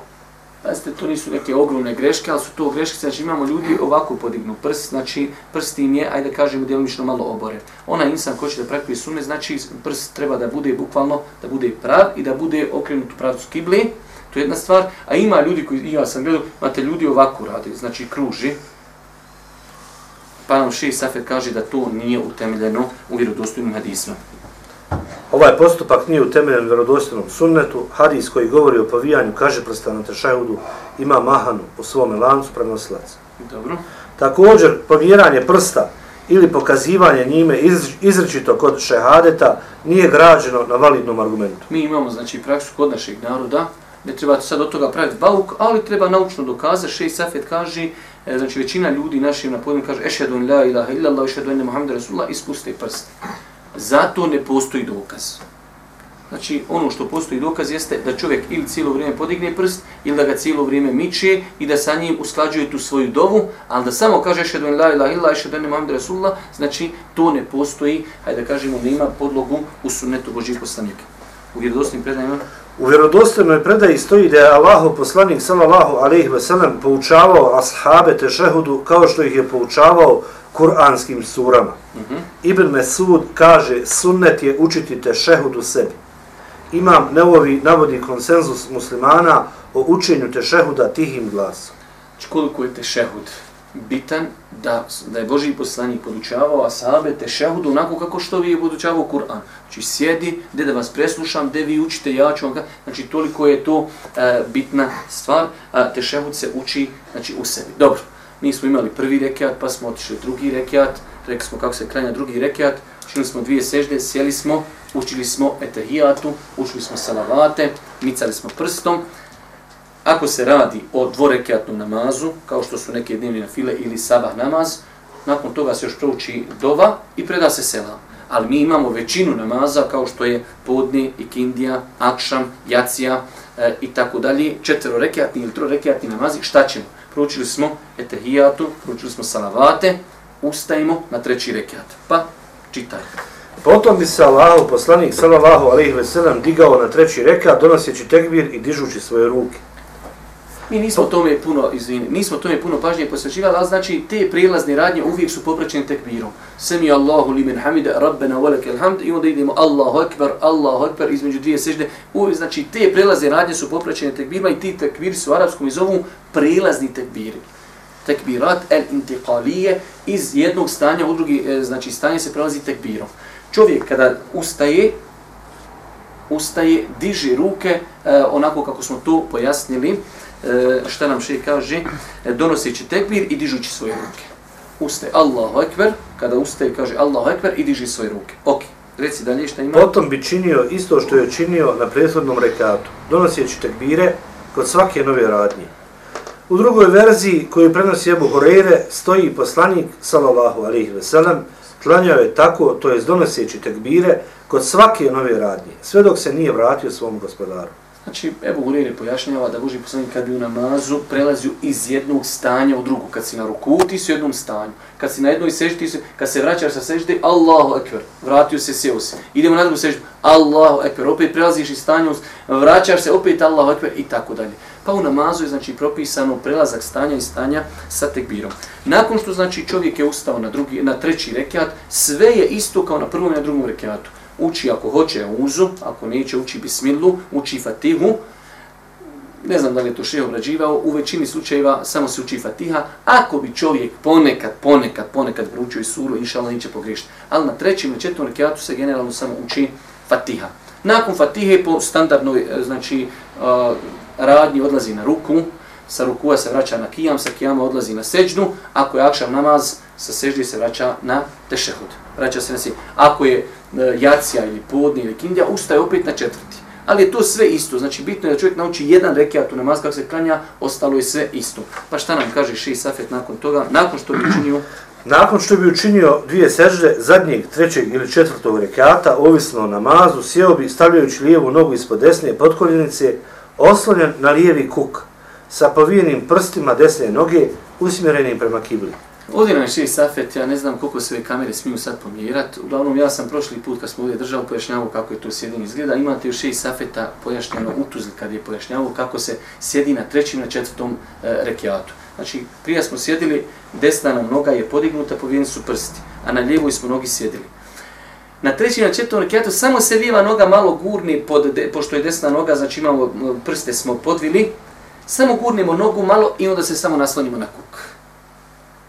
pazite, to nisu neke ogromne greške, ali su to greške, znači imamo ljudi ovako podignu prst, znači prst im je, ajde da kažemo, djelomično malo obore. Ona insan ko će da praktikuje sunne, znači prst treba da bude bukvalno, da bude prav i da bude okrenut u pravcu kible, to je jedna stvar, a ima ljudi koji, ja sam gledao, imate ljudi ovako rade, znači kruži, pa nam Ši Safet kaže da to nije utemeljeno u vjerodostojnim hadisma. Ovaj postupak nije utemeljen u vjerodostojnom sunnetu. Hadis koji govori o povijanju kaže prsta na tešajudu ima mahanu po svome lancu prenosilaca. Dobro. Također, pomjeranje prsta ili pokazivanje njime iz, izrečito kod šehadeta nije građeno na validnom argumentu. Mi imamo znači praksu kod našeg naroda, ne treba sad od toga praviti bauk, ali treba naučno dokazati. Šej Safet kaže, e, znači većina ljudi našim na podnijem kaže ešhedu en la ilaha illallah, ešhedu enne Muhammed Rasulullah, ispuste prst. Zato ne postoji dokaz. Znači, ono što postoji dokaz jeste da čovjek ili cijelo vrijeme podigne prst, ili da ga cijelo vrijeme miče i da sa njim usklađuje tu svoju dovu, ali da samo kaže šedun la ilaha illallah, i šedun Muhammed Rasulullah, znači to ne postoji, hajde da kažemo, da ima podlogu u sunnetu Božih poslanika. U vjerodostojnim predanjima U vjerodostojnoj predaji stoji da je Allahov poslanik sallallahu alejhi ve sellem poučavao ashabe tešehudu kao što ih je poučavao kuranskim surama. Mhm. Ibn Mesud kaže sunnet je učiti tešehudu sebi. Imam Nevovi navodi konsenzus muslimana o učenju tešehuda tihim glasom. Znači koliko je tešehud bitan da, da je Boži poslanik podučavao asabe tešehudu onako kako što vi je podučavao Kur'an. Znači sjedi, gdje da vas preslušam, gdje vi učite, ja ću vam ga. Znači toliko je to e, bitna stvar, a tešehud se uči znači, u sebi. Dobro, mi smo imali prvi rekiat, pa smo otišli drugi rekiat, rekli smo kako se kranja drugi rekiat, učili smo dvije sežde, sjeli smo, učili smo etahijatu, učili smo salavate, micali smo prstom, Ako se radi o dvorekjatnom namazu, kao što su neke dnevne na file ili sabah namaz, nakon toga se još prouči dova i preda se selam. Ali mi imamo većinu namaza kao što je podne, ikindija, akšam, jacija e, i tako dalje, četverorekjatni ili trorekjatni namazi, šta ćemo? Proučili smo etehijatu, proučili smo salavate, ustajemo na treći rekjat. Pa, čitaj. Potom bi se Allahu poslanik sallallahu alejhi ve sellem digao na treći rekat donoseći tekbir i dižući svoje ruke. Mi nismo tome puno, izvini, nismo tome puno pažnje posvećivali, ali znači te prijelazne radnje uvijek su popraćene tekbirom. Sami Allahu li min hamida, rabbena velike alhamd i onda idemo Allahu akbar, Allahu akbar, između dvije sežde. Uvijek, znači te prijelazne radnje su popraćene tekbirima i ti tekbiri su u arapskom i zovu prilazni tekbiri. Tekbirat el intiqalije iz jednog stanja u drugi, e, znači stanje se prelazi tekbirom. Čovjek kada ustaje, ustaje, diže ruke, e, onako kako smo to pojasnili, E, šta nam šeji kaže, e, donoseći tekbir i dižući svoje ruke. Ustaje Allahu Ekber, kada ustaje kaže Allahu Ekber i diži svoje ruke. Ok, reci dalje šta ima. Potom bi činio isto što je činio na prethodnom rekatu, donoseći tekbire kod svake nove radnje. U drugoj verziji koju prenosi Ebu Horeire stoji poslanik sallallahu alejhi ve sellem klanjao je tako, to je donoseći tekbire, kod svake nove radnje, sve dok se nije vratio svom gospodaru. Znači, evo Hureyre pojašnjava da Boži poslanik kad bi u namazu prelazio iz jednog stanja u drugu. Kad si na ruku, ti si u jednom stanju. Kad si na jednoj seždi, ti si, kad se vraćaš sa sežde, Allahu ekber, vratio se, sjeo se. Idemo na drugu seždu, Allahu ekber, opet prelaziš iz stanja, vraćaš se, opet Allahu ekber i tako dalje. Pa u namazu je znači propisano prelazak stanja i stanja sa tekbirom. Nakon što znači čovjek je ustao na drugi na treći rekiat, sve je isto kao na prvom i na drugom rekiatu uči ako hoće uzu, ako neće uči bismilu, uči fatihu. Ne znam da li je to še obrađivao, u većini slučajeva samo se uči fatiha. Ako bi čovjek ponekad, ponekad, ponekad vručio i suru, inša Allah neće pogriješiti. Ali na trećem i četvrtom rekiatu se generalno samo uči fatiha. Nakon fatihe po standardnoj e, znači, e, radnji odlazi na ruku, sa rukua se vraća na kijam, sa kijama odlazi na seđnu, ako je akšav namaz, sa seždi se vraća na tešehud. Vraća se na si. Ako je E, jacija ili podni ili kindija, ustaje opet na četvrti. Ali je to sve isto. Znači, bitno je da čovjek nauči jedan rekiat u namaz kako se klanja, ostalo je sve isto. Pa šta nam kaže Ši Safet nakon toga? Nakon što bi učinio... <clears throat> Nakon što bi učinio dvije sežde, zadnjeg, trećeg ili četvrtog rekiata, ovisno o namazu, sjeo bi stavljajući lijevu nogu ispod desne podkoljenice, oslonjen na lijevi kuk, sa povijenim prstima desne noge, usmjerenim prema kibli. Ovdje nam je šest safet, ja ne znam koliko se sve kamere smiju sad pomjerati. Uglavnom, ja sam prošli put kad smo ovdje držao pojašnjavao kako je to sjedin izgleda. Imate još šest safeta pojašnjeno u Tuzli kad je pojašnjavao kako se sjedi na trećim na četvrtom e, rekiatu. Znači, prije smo sjedili, desna nam noga je podignuta, povijeni su prsti, a na lijevoj smo nogi sjedili. Na trećim na četvrtom rekiatu samo se lijeva noga malo gurni, pod de, pošto je desna noga, znači imamo prste smo podvili, samo gurnimo nogu malo i onda se samo naslonimo na kuk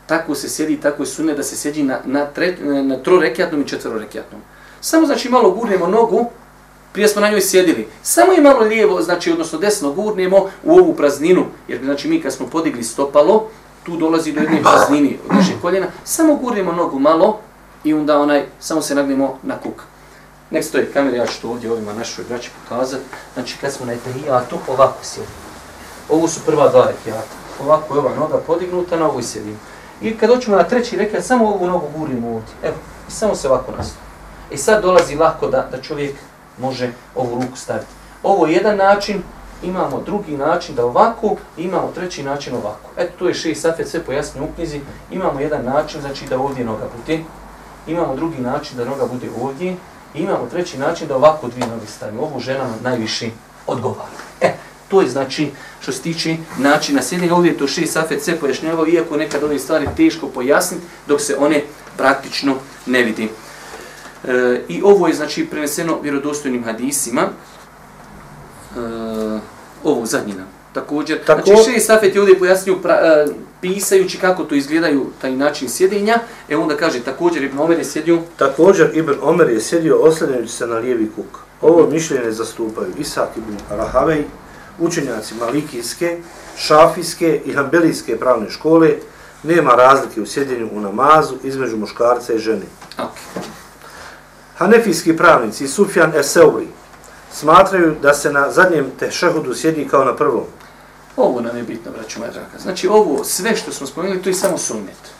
tako se sjedi, tako je sunne da se sjedi na, na, tre, na trorekjatnom i četvrorekjatnom. Samo znači malo gurnemo nogu, prije smo na njoj sjedili, samo je malo lijevo, znači odnosno desno gurnemo u ovu prazninu, jer znači mi kad smo podigli stopalo, tu dolazi do jedne praznini od naše koljena, samo gurnemo nogu malo i onda onaj, samo se nagnemo na kuk. Nek stoji kamera, ja ću to ovdje ovima našoj braći pokazati. Znači kad smo na etahijatu, ovako sjedimo. Ovo su prva dva rekiata. Ovako je ova noga podignuta, na ovoj sjedimo. I kad doćemo na treći rekat, samo ovu nogu gurimo ovdje. Evo, i samo se ovako nastavi. I sad dolazi lako da, da čovjek može ovu ruku staviti. Ovo je jedan način, imamo drugi način da ovako, imamo treći način ovako. Eto, to je šest safet, sve pojasnije u knjizi. Imamo jedan način, znači da ovdje noga bude. Imamo drugi način da noga bude ovdje. I imamo treći način da ovako dvije noge stavimo. Ovo ženama najviše odgovara. E, To je znači što se tiče načina sjedenja. Ovdje to šest safet sve pojašnjavao, iako nekad ove stvari teško pojasniti, dok se one praktično ne vidi. E, I ovo je znači preneseno vjerodostojnim hadisima. E, ovo zadnjina. Također, Tako... znači šest safet je ovdje pojasnio pra, e, pisajući kako to izgledaju taj način sjedenja. E onda kaže, također Ibn Omer je sjedio... Također Ibn Omer je sjedio oslanjajući se na lijevi kuk. Ovo mišljenje zastupaju Isak ibn Rahavej, učenjaci Malikijske, Šafijske i Hambelijske pravne škole nema razlike u sjedinju u namazu između muškarca i žene. Okay. Hanefijski pravnici Sufjan Eseuli smatraju da se na zadnjem tešehudu sjedi kao na prvom. Ovo nam je bitno, braću moja draga. Znači, ovo, sve što smo spomenuli, to je samo sunnet.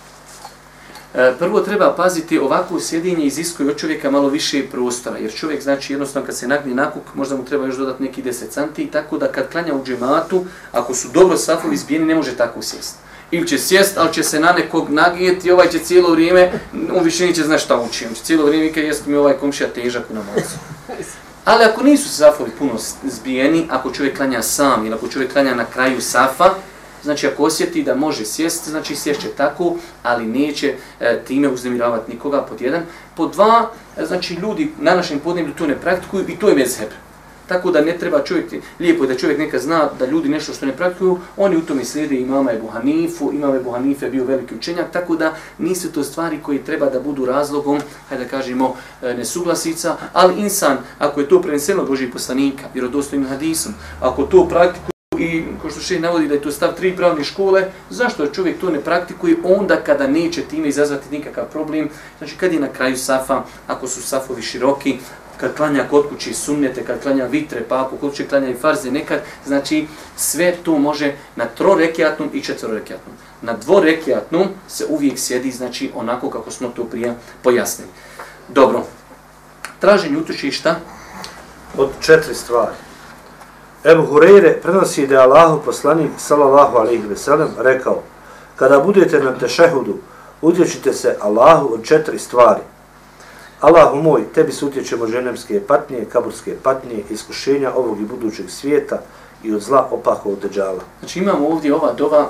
E, prvo treba paziti ovako sjedinje iziskuje od čovjeka malo više prostora, jer čovjek znači jednostavno kad se nagni nakuk, možda mu treba još dodati neki 10 cm, tako da kad klanja u džematu, ako su dobro safovi izbijeni, ne može tako sjesti. Ili će sjest, ali će se na nekog nagijeti i ovaj će cijelo vrijeme, on više neće znaš šta uči, on će cijelo vrijeme kad jest mi ovaj komšija težak u namazu. Ali ako nisu safovi puno zbijeni, ako čovjek klanja sam ili ako čovjek klanja na kraju safa, znači ako osjeti da može sjesti, znači sješće tako, ali neće e, time uznemiravati nikoga pod jedan. Pod dva, e, znači ljudi na našem podneblju to ne praktikuju i to je mezheb. Tako da ne treba čovjek, lijepo je da čovjek neka zna da ljudi nešto što ne praktikuju, oni u tome slijede imama Ebu Hanifu, imam Ebu Hanife bio veliki učenjak, tako da nisu to stvari koji treba da budu razlogom, hajde da kažemo, e, nesuglasica, ali insan, ako je to preneseno Božih poslanika, vjerodostojnim hadisom, ako to praktikuje, i ko što še navodi da je to stav tri pravne škole, zašto čovjek to ne praktikuje onda kada neće time izazvati nikakav problem? Znači kad je na kraju safa, ako su safovi široki, kad klanja kod kući sunnete, kad klanja vitre, pa ako kod kuće klanja i farze nekad, znači sve to može na trorekiatnom i četvrorekiatnom. na dvorekjatnom se uvijek sjedi, znači onako kako smo to prije pojasnili. Dobro, traženje utočišta? Od četiri stvari. Ebu Hureyre prenosi da je Allahu poslanik sallallahu alaihi ve sellem rekao kada budete na tešehudu utječite se Allahu od četiri stvari. Allahu moj, tebi se utječemo ženemske patnje, kaburske patnje, iskušenja ovog i budućeg svijeta i od zla opakog deđala. Znači imamo ovdje ova dova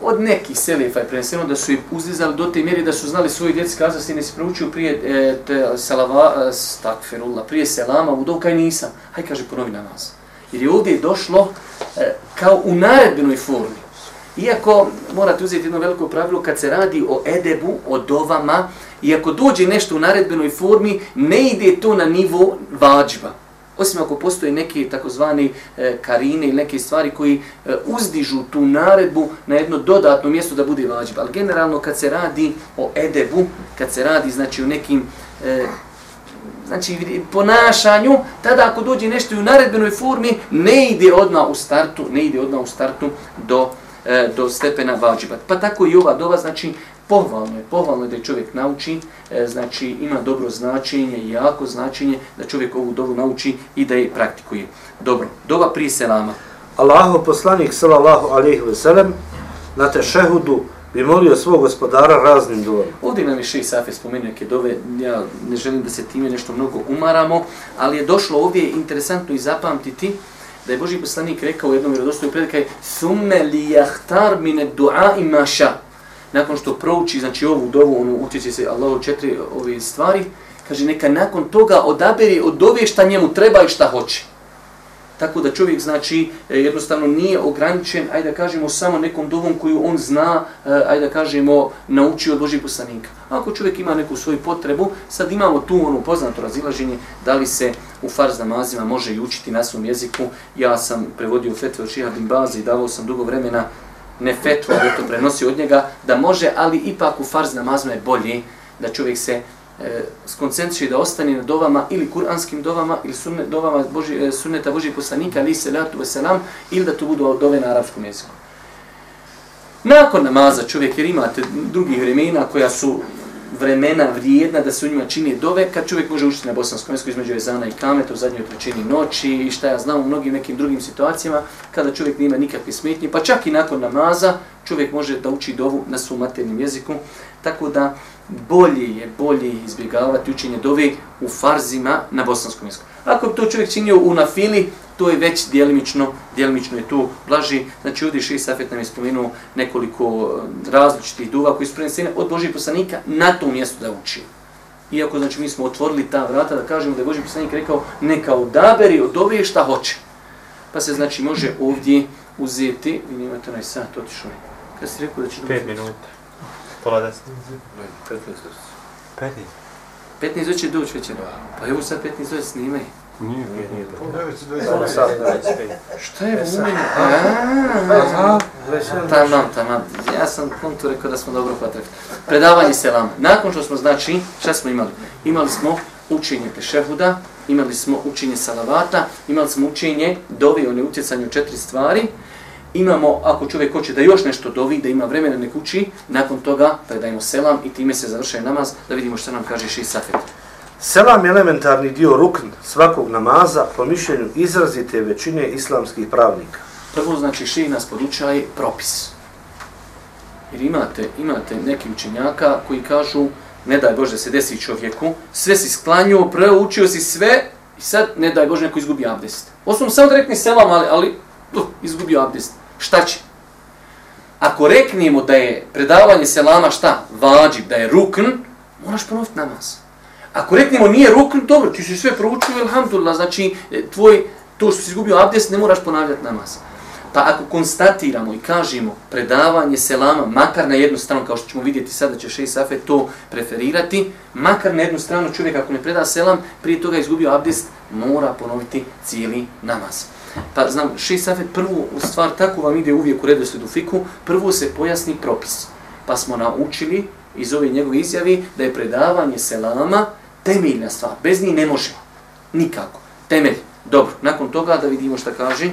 od nekih selefa je preneseno da su ih uzdizali do te mjeri da su znali svoji djeci kazati ne se proučio prije e, te, salava, e, prije selama u dovu kaj nisam. Haj kaže ponovi namaz. Jer je ovdje došlo e, kao u naredbenoj formi. Iako morate uzeti jedno veliko pravilo kad se radi o edebu, o dovama, i ako dođe nešto u naredbenoj formi, ne ide to na nivo vađba. Osim ako postoje neke takozvani e, karine ili neke stvari koji e, uzdižu tu naredbu na jedno dodatno mjesto da bude vađba. Ali generalno kad se radi o edebu, kad se radi znači o nekim e, znači ponašanju, tada ako dođe nešto u naredbenoj formi, ne ide odmah u startu, ne ide odmah u startu do e, do stepena vađibat. Pa tako i ova dova, znači, pohvalno je, pohvalno je da čovjek nauči, e, znači ima dobro značenje jako značenje da čovjek ovu dovu nauči i da je praktikuje. Dobro, dova prije selama. Allahu poslanik sallallahu alejhi ve sellem na tešehudu bi molio svog gospodara raznim dovama. Ovdje nam je Šeji Safi spomenuo neke dove, ja ne želim da se time nešto mnogo umaramo, ali je došlo ovdje interesantno i zapamtiti da je Boži poslanik rekao u jednom vjerodostoju predikaj Thumme li jahtar mine du'a imaša. Nakon što prouči, znači ovu dovu, ono utječe se Allahu četiri ove stvari, kaže neka nakon toga odaberi od dove šta njemu treba i šta hoće. Tako da čovjek znači e, jednostavno nije ograničen, ajde da kažemo samo nekom dovom koju on zna, e, ajde da kažemo naučio od Božih poslanika. Ako čovjek ima neku svoju potrebu, sad imamo tu ono poznato razilaženje da li se u farz namazima može i učiti na svom jeziku. Ja sam prevodio fetve od Šiha bin Bazi i davao sam dugo vremena ne fetva, ali to prenosi od njega, da može, ali ipak u farz namazima je bolje da čovjek se e, skoncentriše da ostane na dovama ili kuranskim dovama ili sunne, dovama Boži, e, sunneta Božih poslanika ali se latu veselam ili da to budu dove na arapskom jeziku. Nakon namaza čovjek, jer imate drugih vremena koja su vremena vrijedna da se u njima čini dove, kad čovjek može učiti na bosanskom jeziku između Ezana i Kameta u zadnjoj trećini noći i šta ja znam u mnogim nekim drugim situacijama, kada čovjek nima nikakve smetnje, pa čak i nakon namaza čovjek može da uči dovu na svom maternim jeziku, tako da bolje je bolje izbjegavati učenje dove u farzima na bosanskom jeziku. Ako bi to čovjek činio u nafili, to je već dijelimično, dijelimično je to blaži. Znači ovdje Šeji Safet nam je spomenuo nekoliko eh, različitih duva koji su prenesene od Božih poslanika na tom mjestu da uči. Iako znači mi smo otvorili ta vrata da kažemo da je Boži poslanik rekao neka odaberi od ove šta hoće. Pa se znači može ovdje uzeti, vi nimate onaj sat, otišao je. Kad si rekao da će... 5 minuta. Pola deset. 15. 15. 15 doće doći već. Pa evo sad 15 doće snimaj. Nije, Nije, nije. Samo sat, Šta je u meni? Tamam, Tamam, tamam. Ja sam kontu rekao da smo dobro hvatali. Predavanje selam. Nakon što smo, znači, šta smo imali? Imali smo učenje tešehuda, imali smo učenje salavata, imali smo učenje dovi o neutjecanju četiri stvari, imamo, ako čovjek hoće da još nešto dovi, da ima vremena nek uči, nakon toga predajemo selam i time se završaje namaz, da vidimo što nam kaže Ši Safet. Selam je elementarni dio rukn svakog namaza po mišljenju izrazite većine islamskih pravnika. Prvo, znači, Ši nas podučaje propis. Jer imate, imate neki učenjaka koji kažu, ne daj Bože da se desi čovjeku, sve si sklanio, preučio si sve i sad ne daj Bože neko izgubi abdest. Osnovno samo da rekni selam, ali, ali uh, izgubio abdest. Šta će? Ako reknemo da je predavanje selama šta? Vađib, da je rukn, moraš ponoviti namaz. Ako reknemo nije rukn, dobro, ti si sve proučio, alhamdulillah, znači e, tvoj, to što si izgubio abdest, ne moraš ponavljati namaz. Pa ako konstatiramo i kažemo predavanje selama, makar na jednu stranu, kao što ćemo vidjeti sada će Šej Safet to preferirati, makar na jednu stranu čovjek ako ne preda selam, prije toga izgubio abdest, mora ponoviti cijeli namaz. Pa znam, Šej Safet prvu stvar tako vam ide uvijek u redosledu fiku, prvo se pojasni propis. Pa smo naučili iz ove njegove izjavi da je predavanje selama temeljna stvar. Bez njih ne možemo. Nikako. Temelj. Dobro, nakon toga da vidimo šta kaže.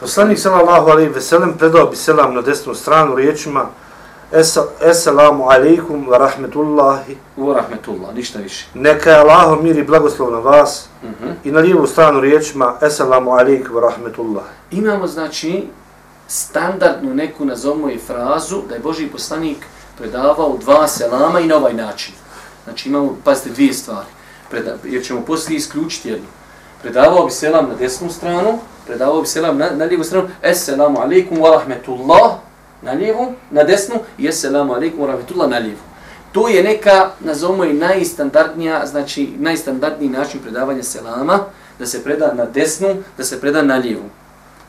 Poslanik sallallahu alejhi ve sellem predao bi selam na desnu stranu riječima "Esa- Esselamu alejkum wa rahmetullahi. U rahmetullah, ništa više. Neka je Allahov mir i blagoslov na vas. Mhm. I na lijevu stranu riječima Esselamu alejkum wa rahmetullahi. Imamo, znači, standardnu neku, nazovimo je frazu, da je Boži poslanik predavao dva selama i na ovaj način. Znači imamo, pazite, dvije stvari, Preda, jer ćemo poslije isključiti jednu. Predavao bi selam na desnu stranu, predavao bi selam na, na lijevu stranu, Esselamu alaikum wa rahmetullah, na lijevu, na desnu, i Esselamu alaikum wa rahmetullah na lijevu. To je neka, nazovimo i najstandardnija, znači najstandardniji način predavanja selama, da se preda na desnu, da se preda na lijevu.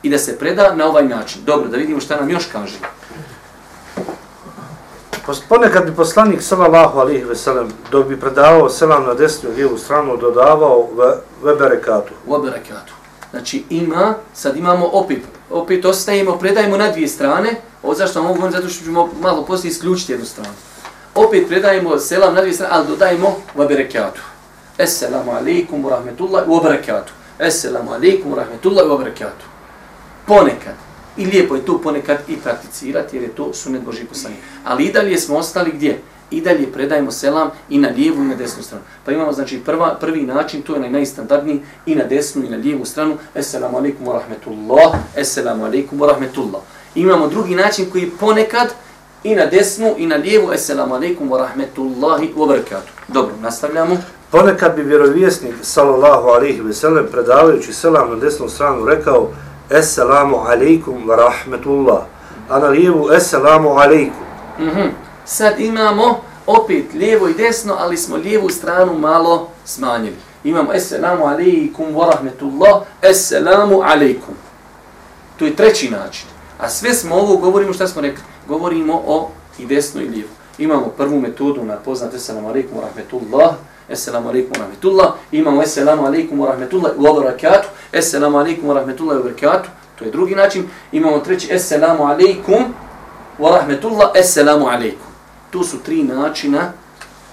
I da se preda na ovaj način. Dobro, da vidimo šta nam još kaže. Ponekad bi poslanik sallallahu alejhi ve sellem dok bi predavao selam na desnu i lijevu stranu dodavao ve, ve berekatu. U oberakatu. Znači ima, sad imamo opet, opet ostajemo, predajemo na dvije strane. O zašto vam govorim, Zato što ćemo malo poslije isključiti jednu stranu. Opet predajemo selam na dvije strane, ali dodajemo ve berekatu. Esselamu alaikum wa rahmetullahi wa barakatuh. Esselamu alaikum wa rahmetullahi wa barakatuh. Ponekad. I lijepo je to ponekad i prakticirati jer je to sunet Boži poslanik. Ali i dalje smo ostali gdje? I dalje predajemo selam i na lijevu i na desnu stranu. Pa imamo znači prva, prvi način, to je onaj najstandardniji, i na desnu i na lijevu stranu. Esselamu alaikum wa rahmetullah, esselamu alaikum wa rahmetullah. Imamo drugi način koji ponekad i na desnu i na lijevu, esselamu alaikum wa rahmetullahi wa barakatuh. Dobro, nastavljamo. Ponekad bi vjerovjesnik sallallahu alaihi ve sellem predavajući selam na desnu stranu rekao Esselamu alaikum wa rahmetullah. A na lijevu Esselamu alejkum. Mhm. Sad imamo opet lijevo i desno, ali smo lijevu stranu malo smanjili. Imamo Esselamu alaikum wa rahmetullah, Esselamu alaikum. To je treći način. A sve smo ovo, govorimo šta smo rekli, govorimo o i desno i lijevo. Imamo prvu metodu na poznat Esselamu alaikum wa rahmetullah, Esselamu alaikum wa rahmetullah, imamo Esselamu alaikum wa rahmetullah wa barakatuh, Esselamu alaikum wa rahmetullah wa barakatuh, to je drugi način. Imamo treći Esselamu alaikum wa rahmetullah, Esselamu alaikum. Tu su tri načina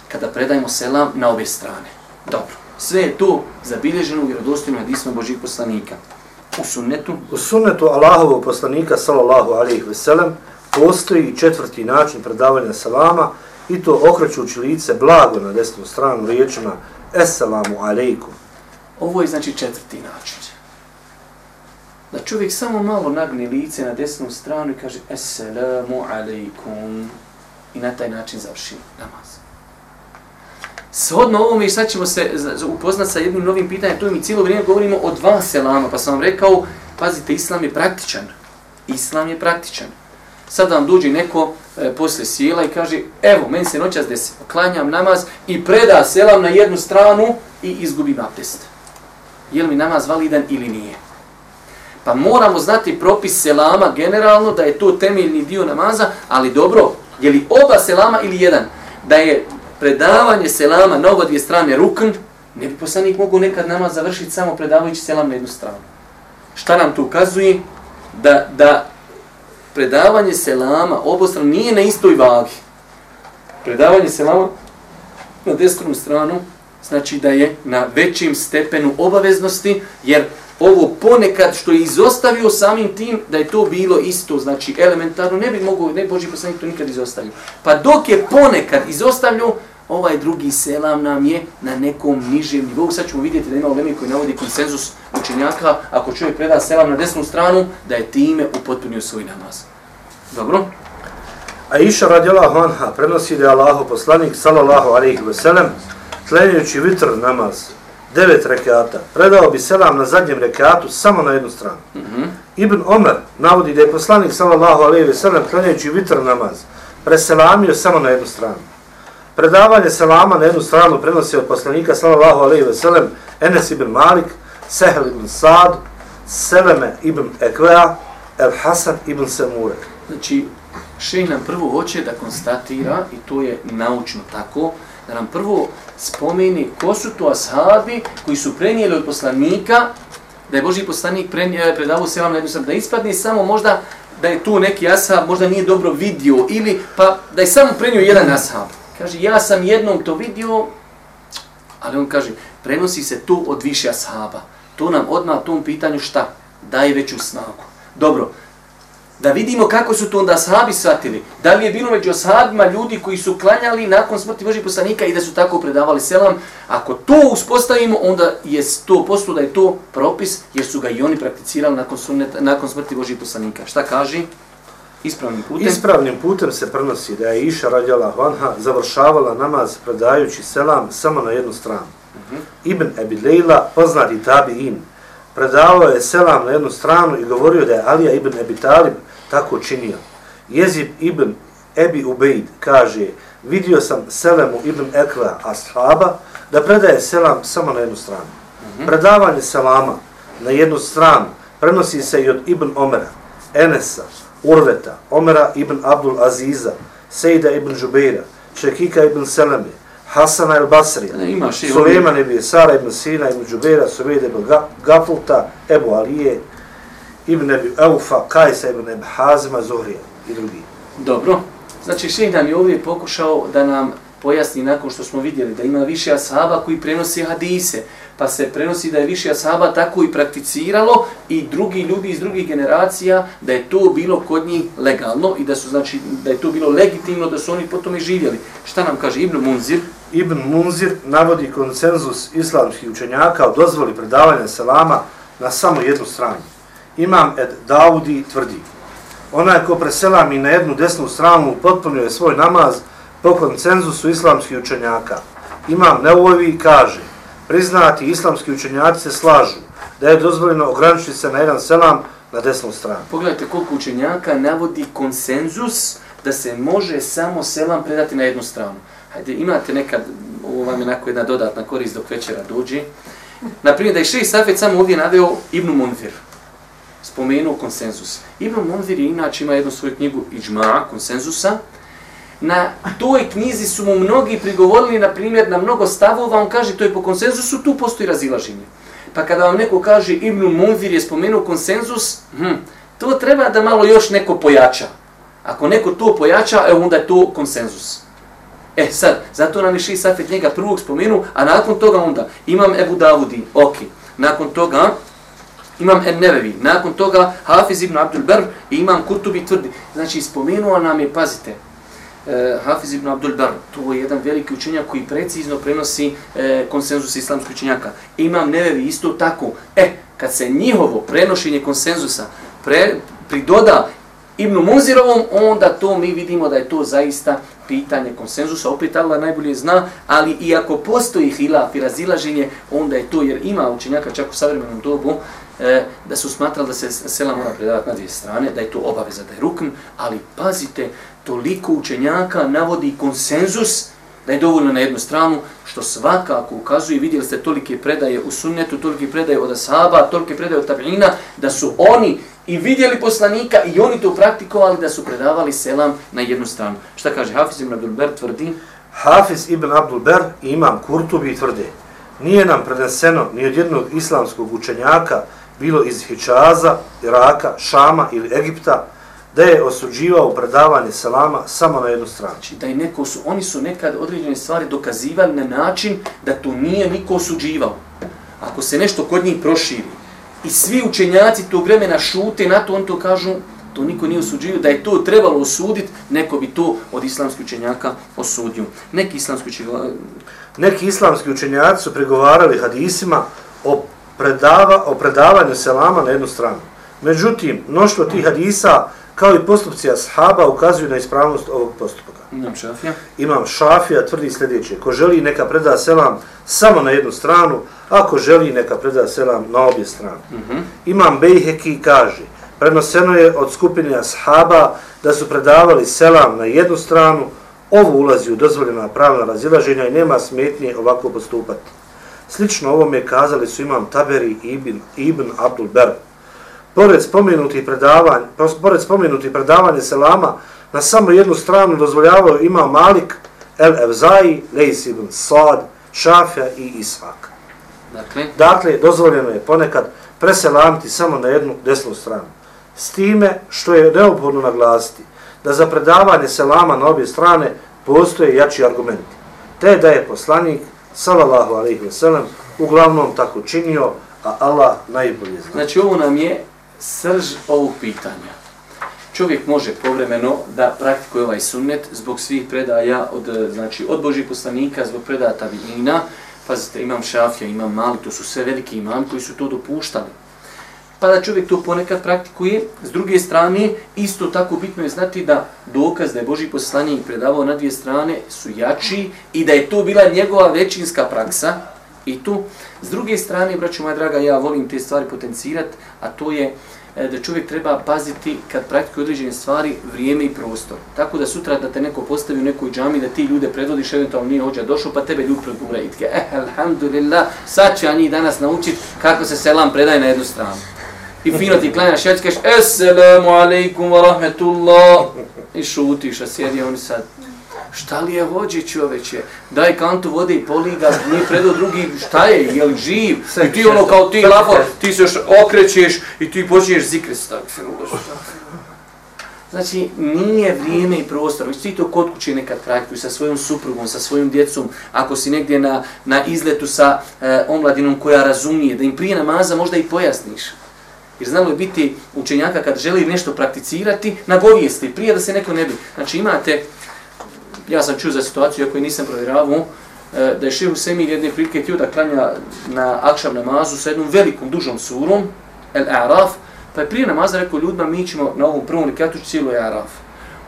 kada predajemo selam na obje strane. Dobro. Sve je to zabilježeno u vjerodostojnom hadismu Božih poslanika. U sunnetu, U sunnetu Allahovog poslanika sallallahu alejhi ve sellem postoji i četvrti način predavanja selama i to okrećući lice blago na desnu stranu riječima Esselamu alejkum ovo je znači četvrti način. Da čovjek samo malo nagne lice na desnu stranu i kaže Esselamu alaikum i na taj način završi namaz. Shodno ovome i sad ćemo se upoznat sa jednim novim pitanjem, tu mi cijelo vrijeme govorimo o dva selama, pa sam vam rekao, pazite, islam je praktičan. Islam je praktičan. Sad vam dođe neko e, posle sjela i kaže, evo, meni se noćas desi, klanjam namaz i preda selam na jednu stranu i izgubim abdest. Je li mi namaz validan ili nije? Pa moramo znati propis selama generalno da je to temeljni dio namaza, ali dobro, je li oba selama ili jedan? Da je predavanje selama na oba dvije strane rukn, ne bi poslanik mogu nekad namaz završiti samo predavajući selam na jednu stranu. Šta nam to ukazuje? Da, da predavanje selama obostrano nije na istoj vagi. Predavanje selama na desnu stranu znači da je na većim stepenu obaveznosti, jer ovo ponekad što je izostavio samim tim da je to bilo isto, znači elementarno, ne bi mogo, ne Boži poslanik to nikad izostavio. Pa dok je ponekad izostavio, ovaj drugi selam nam je na nekom nižem nivou. Sad ćemo vidjeti da ima ulemi koji navodi konsenzus učenjaka, ako čovjek preda selam na desnu stranu, da je time upotpunio svoj namaz. Dobro? A iša radijallahu anha prenosi da je Allaho poslanik sallallahu alejhi ve klanjajući vitr namaz devet rekata predao bi selam na zadnjem rekatu samo na jednu stranu. Mhm. Ibn Omer navodi da je poslanik sallallahu alejhi ve sellem klanjajući vitr namaz preselamio samo na jednu stranu. Predavanje selama na jednu stranu prenosi od poslanika sallallahu alejhi ve sellem Enes ibn Malik, Sehl ibn Sad, Seleme ibn Ekvea, El Hasan ibn Semure. Znači, šejh nam prvo hoće da konstatira, i to je naučno tako, da nam prvo spomeni ko su to ashabi koji su prenijeli od poslanika, da je Boži poslanik prenije, eh, predavao selam na jednu sam, da ispadne samo možda da je tu neki ashab možda nije dobro vidio ili pa da je samo prenio jedan ashab. Kaže, ja sam jednom to vidio, ali on kaže, prenosi se tu od više ashaba. To nam odmah tom pitanju šta? Daje veću snagu. Dobro, da vidimo kako su to onda ashabi shvatili. Da li je bilo među ashabima ljudi koji su klanjali nakon smrti Božih poslanika i da su tako predavali selam. Ako to uspostavimo, onda je to posto da je to propis, jer su ga i oni prakticirali nakon, sunneta, nakon smrti Božih poslanika. Šta kaže? Ispravnim putem. Ispravnim putem se prenosi da je Iša radjala Vanha završavala namaz predajući selam samo na jednu stranu. Mhm. Ibn Ebi Lejla, poznati tabi'in, predavao je selam na jednu stranu i govorio da je Alija ibn Ebi Talib tako činio. Jezib ibn Ebi Ubejd kaže, vidio sam Selemu ibn Ekva ashaba da predaje selam samo na jednu stranu. Mhm. Predavanje selama na jednu stranu prenosi se i od Ibn Omera, Enesa, Urveta, Omera ibn Abdul Aziza, Sejda ibn Žubeira, Čekika ibn Seleme, Hasana el Basrija, Ne, imaš i Sulejman ibn Sara ibn Sina ibn Žubeira, Suvejda ibn Ga- Gafulta, Ebu Alije, ibn Ebi Eufa, Kajsa ibn Ebi Hazima, Zuhrija i drugi. Dobro. Znači, šejh nam je ovdje pokušao da nam pojasni nakon što smo vidjeli da ima više ashaba koji prenose hadise, pa se prenosi da je više ashaba tako i prakticiralo i drugi ljudi iz drugih generacija da je to bilo kod njih legalno i da su znači da je to bilo legitimno da su oni potom i živjeli. Šta nam kaže Ibn Munzir? Ibn Munzir navodi konsenzus islamskih učenjaka o dozvoli predavanja selama na samo jednu stranu. Imam Ed Daudi tvrdi, onaj ko preselami na jednu desnu stranu potpunio je svoj namaz po konsenzusu islamskih učenjaka. Imam Neuovi kaže, priznati islamski učenjaci se slažu da je dozvoljeno ograničiti se na jedan selam na desnu stranu. Pogledajte koliko učenjaka navodi konsenzus da se može samo selam predati na jednu stranu. Hajde, imate nekad, ovo vam je onako jedna dodatna korist dok večera dođe. Naprimjer, da je šeji Safet samo ovdje naveo Ibn Munzir. Spomenuo konsenzus. Ibn Munzir je inače ima jednu svoju knjigu Iđma, konsenzusa. Na toj knjizi su mu mnogi prigovorili, na primjer, na mnogo stavova, on kaže, to je po konsenzusu, tu postoji razilaženje. Pa kada vam neko kaže Ibn Munzir je spomenuo konsenzus, hm, to treba da malo još neko pojača. Ako neko to pojača, e, onda je to konsenzus. E sad, zato nam je Ši Safet njega prvog spomenu, a nakon toga onda imam Ebu Davudi, ok. Nakon toga imam En Nevevi, nakon toga Hafiz ibn Abdul Ber i imam Kurtubi tvrdi. Znači, spomenuo nam je, pazite, e, Hafiz ibn Abdul Bar, to je jedan veliki učenjak koji precizno prenosi e, konsenzus islamskih učenjaka. Imam Nevevi isto tako. E, kad se njihovo prenošenje konsenzusa pre, pridoda Ibnu Muzirovom, onda to mi vidimo da je to zaista pitanje konsenzusa. Opet Allah najbolje zna, ali i ako postoji hilaf i razilaženje, onda je to, jer ima učenjaka čak u savremenom dobu, e, da su smatrali da se sela mora predavati na dvije strane, da je to obaveza, da je rukn, ali pazite, toliko učenjaka navodi konsenzus da je dovoljno na jednu stranu, što svakako ukazuje, vidjeli ste tolike predaje u sunnetu, tolike predaje od asaba, tolike predaje od tabiina, da su oni i vidjeli poslanika i oni to praktikovali da su predavali selam na jednu stranu. Šta kaže Hafiz ibn Abdul Ber tvrdi? Hafiz ibn Abdul Ber i imam Kurtubi tvrde, nije nam preneseno ni od jednog islamskog učenjaka, bilo iz Hičaza, Iraka, Šama ili Egipta, da je osuđivao predavanje selama samo na jednu stranu. Znači da je neko su, oni su nekad određene stvari dokazivali na način da to nije niko osuđivao. Ako se nešto kod njih proširi i svi učenjaci tog vremena šute na to, on to kažu, to niko nije osuđio, da je to trebalo osuditi, neko bi to od islamskih učenjaka osudio. Neki islamski učenjaci... Neki islamski učenjaci su pregovarali hadisima o, predava, o predavanju selama na jednu stranu. Međutim, mnoštvo tih hadisa, kao i postupci ashaba, ukazuju na ispravnost ovog postupka imam šafija, Imam Šafija tvrdi sljedeće, ko želi neka preda selam samo na jednu stranu, ako želi neka preda selam na obje strane. Mhm. Imam Bejheki kaže, prenoseno je od skupine ashaba da su predavali selam na jednu stranu, ovo ulazi u dozvoljena pravna razilaženja i nema smetnje ovako postupati. Slično ovome kazali su imam Taberi i Ibn, Ibn Abdul Ber. Pored spomenuti predavanja, pored spomenuti predavanje selama na samo jednu stranu dozvoljavaju imam Malik, El Evzai, Lejs ibn Sad, Šafja i Ishak. dakle, Dakle, dozvoljeno je ponekad preselamiti samo na jednu desnu stranu. S time što je neophodno naglasiti da za predavanje selama na obje strane postoje jači argumenti. Te da je poslanik, sallallahu alaihi ve sellem, uglavnom tako činio, a Allah najbolje zna. Znači ovo nam je srž ovog pitanja. Čovjek može povremeno da praktikuje ovaj sunnet zbog svih predaja od, e, znači, od Božih poslanika, zbog predaja tabiina. Pazite, imam šafija, imam mali, to su sve veliki imam koji su to dopuštali. Pa da čovjek to ponekad praktikuje. S druge strane, isto tako bitno je znati da dokaz da je Boži poslanik predavao na dvije strane su jači i da je to bila njegova većinska praksa. I tu, s druge strane, braću moja draga, ja volim te stvari potencirati, a to je e, da čovjek treba paziti kad praktikuje određene stvari, vrijeme i prostor. Tako da sutra da te neko postavi u nekoj džami, da ti ljude predvodiš, eventualno nije hođa došao, pa tebe ljud progura i tke, eh, alhamdulillah, sad će njih danas naučiti kako se selam predaje na jednu stranu. I fino ti klanjaš, ja ti kažeš, assalamu alaikum wa rahmetullah, i šutiš, a sjedi oni sad, šta li je hođi čoveče, daj kantu vode i poliga, nije predo drugi, šta je, je li živ? I ti ono kao ti lafo, ti se još okrećeš i ti počneš zikre. Znači, nije vrijeme i prostor, već ti to kod kuće nekad praktikuj sa svojom suprugom, sa svojim djecom, ako si negdje na, na izletu sa e, omladinom koja razumije, da im prije namaza možda i pojasniš. Jer znalo je biti učenjaka kad želi nešto prakticirati, nagovijesti, prije da se neko ne bi. Znači imate, ja sam čuo za situaciju, ako nisam provjeravao, e, da je Šehu Semir jedne prilike tio da klanja na akšav namazu sa jednom velikom dužom surom, El Araf, pa je prije namaza rekao ljudima, mi ćemo na ovom prvom rekatu cijelu Araf.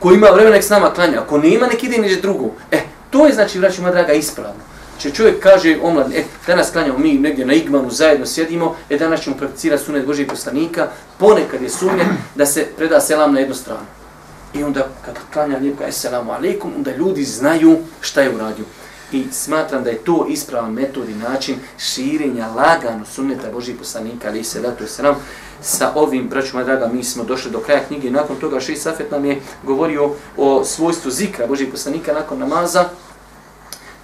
Ko ima vremena, nek s nama klanja. Ako nema, nek ide neđe drugo. E, to je znači, vraći moja draga, ispravno. Če čovjek kaže omlad, e, danas klanjamo mi negdje na Igmanu, zajedno sjedimo, e, danas ćemo prakticirati sunet Božih poslanika, ponekad je sumnje da se preda selam na jednu stranu. I onda kad klanja lijepo assalamu alaikum, onda ljudi znaju šta je uradio. I smatram da je to ispravan metod i način širenja lagano sunneta Božih poslanika, ali se da to je sram. Sa ovim, braću draga, mi smo došli do kraja knjige. Nakon toga Šeji Safet nam je govorio o svojstvu zikra Božih poslanika nakon namaza.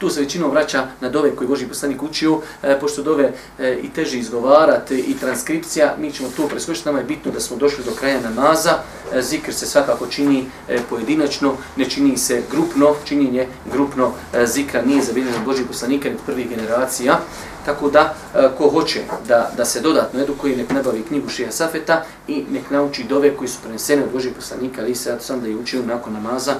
Tu se većinom vraća na dove koji Boži poslanik učio, e, pošto dove e, i teže izgovarati i transkripcija, mi ćemo to preskočiti, nama je bitno da smo došli do kraja namaza, e, zikr se svakako čini e, pojedinačno, ne čini se grupno, činjenje grupno e, zikra nije zabiljen Boži poslanika ni prvih generacija, tako da e, ko hoće da, da se dodatno edukuje, nek nabavi knjigu Šija Safeta i nek nauči dove koji su prenesene od Boži poslanika, ali se sad sam da je učio nakon namaza,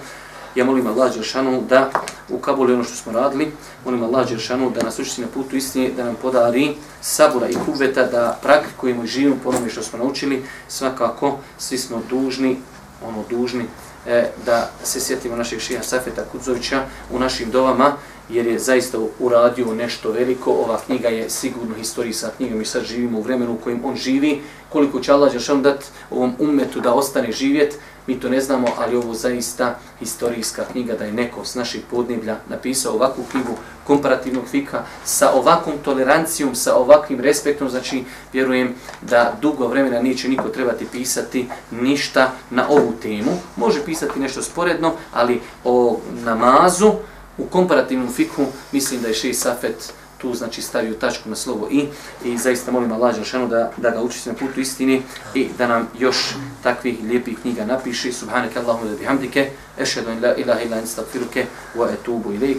Ja molim Allah Đeršanu da u Kabuli ono što smo radili, molim Allah Đeršanu da nas učiti na putu istine, da nam podari sabura i kuveta, da praktikujemo i živimo po onome što smo naučili. Svakako, svi smo dužni, ono dužni, e, da se sjetimo našeg šija Safeta Kudzovića u našim dovama, jer je zaista uradio nešto veliko. Ova knjiga je sigurno historijska knjiga, mi sad živimo u vremenu u kojem on živi. Koliko će Allah Đeršanu dati ovom umetu da ostane živjet, Mi to ne znamo, ali ovo zaista historijska knjiga da je neko s naših podneblja napisao ovakvu knjigu komparativnog fika sa ovakvom tolerancijom, sa ovakvim respektom, znači vjerujem da dugo vremena neće niko trebati pisati ništa na ovu temu. Može pisati nešto sporedno, ali o namazu u komparativnom fiku mislim da je Šeji Safet tu znači stavio tačku na slovo i i zaista molim Allah dželle da da ga uči na putu istini i da nam još takvih lijepih knjiga napiše Subhanak allahumma da bihamdike ešhedu in la ilaha illa instagfiruke wa etubu ilaik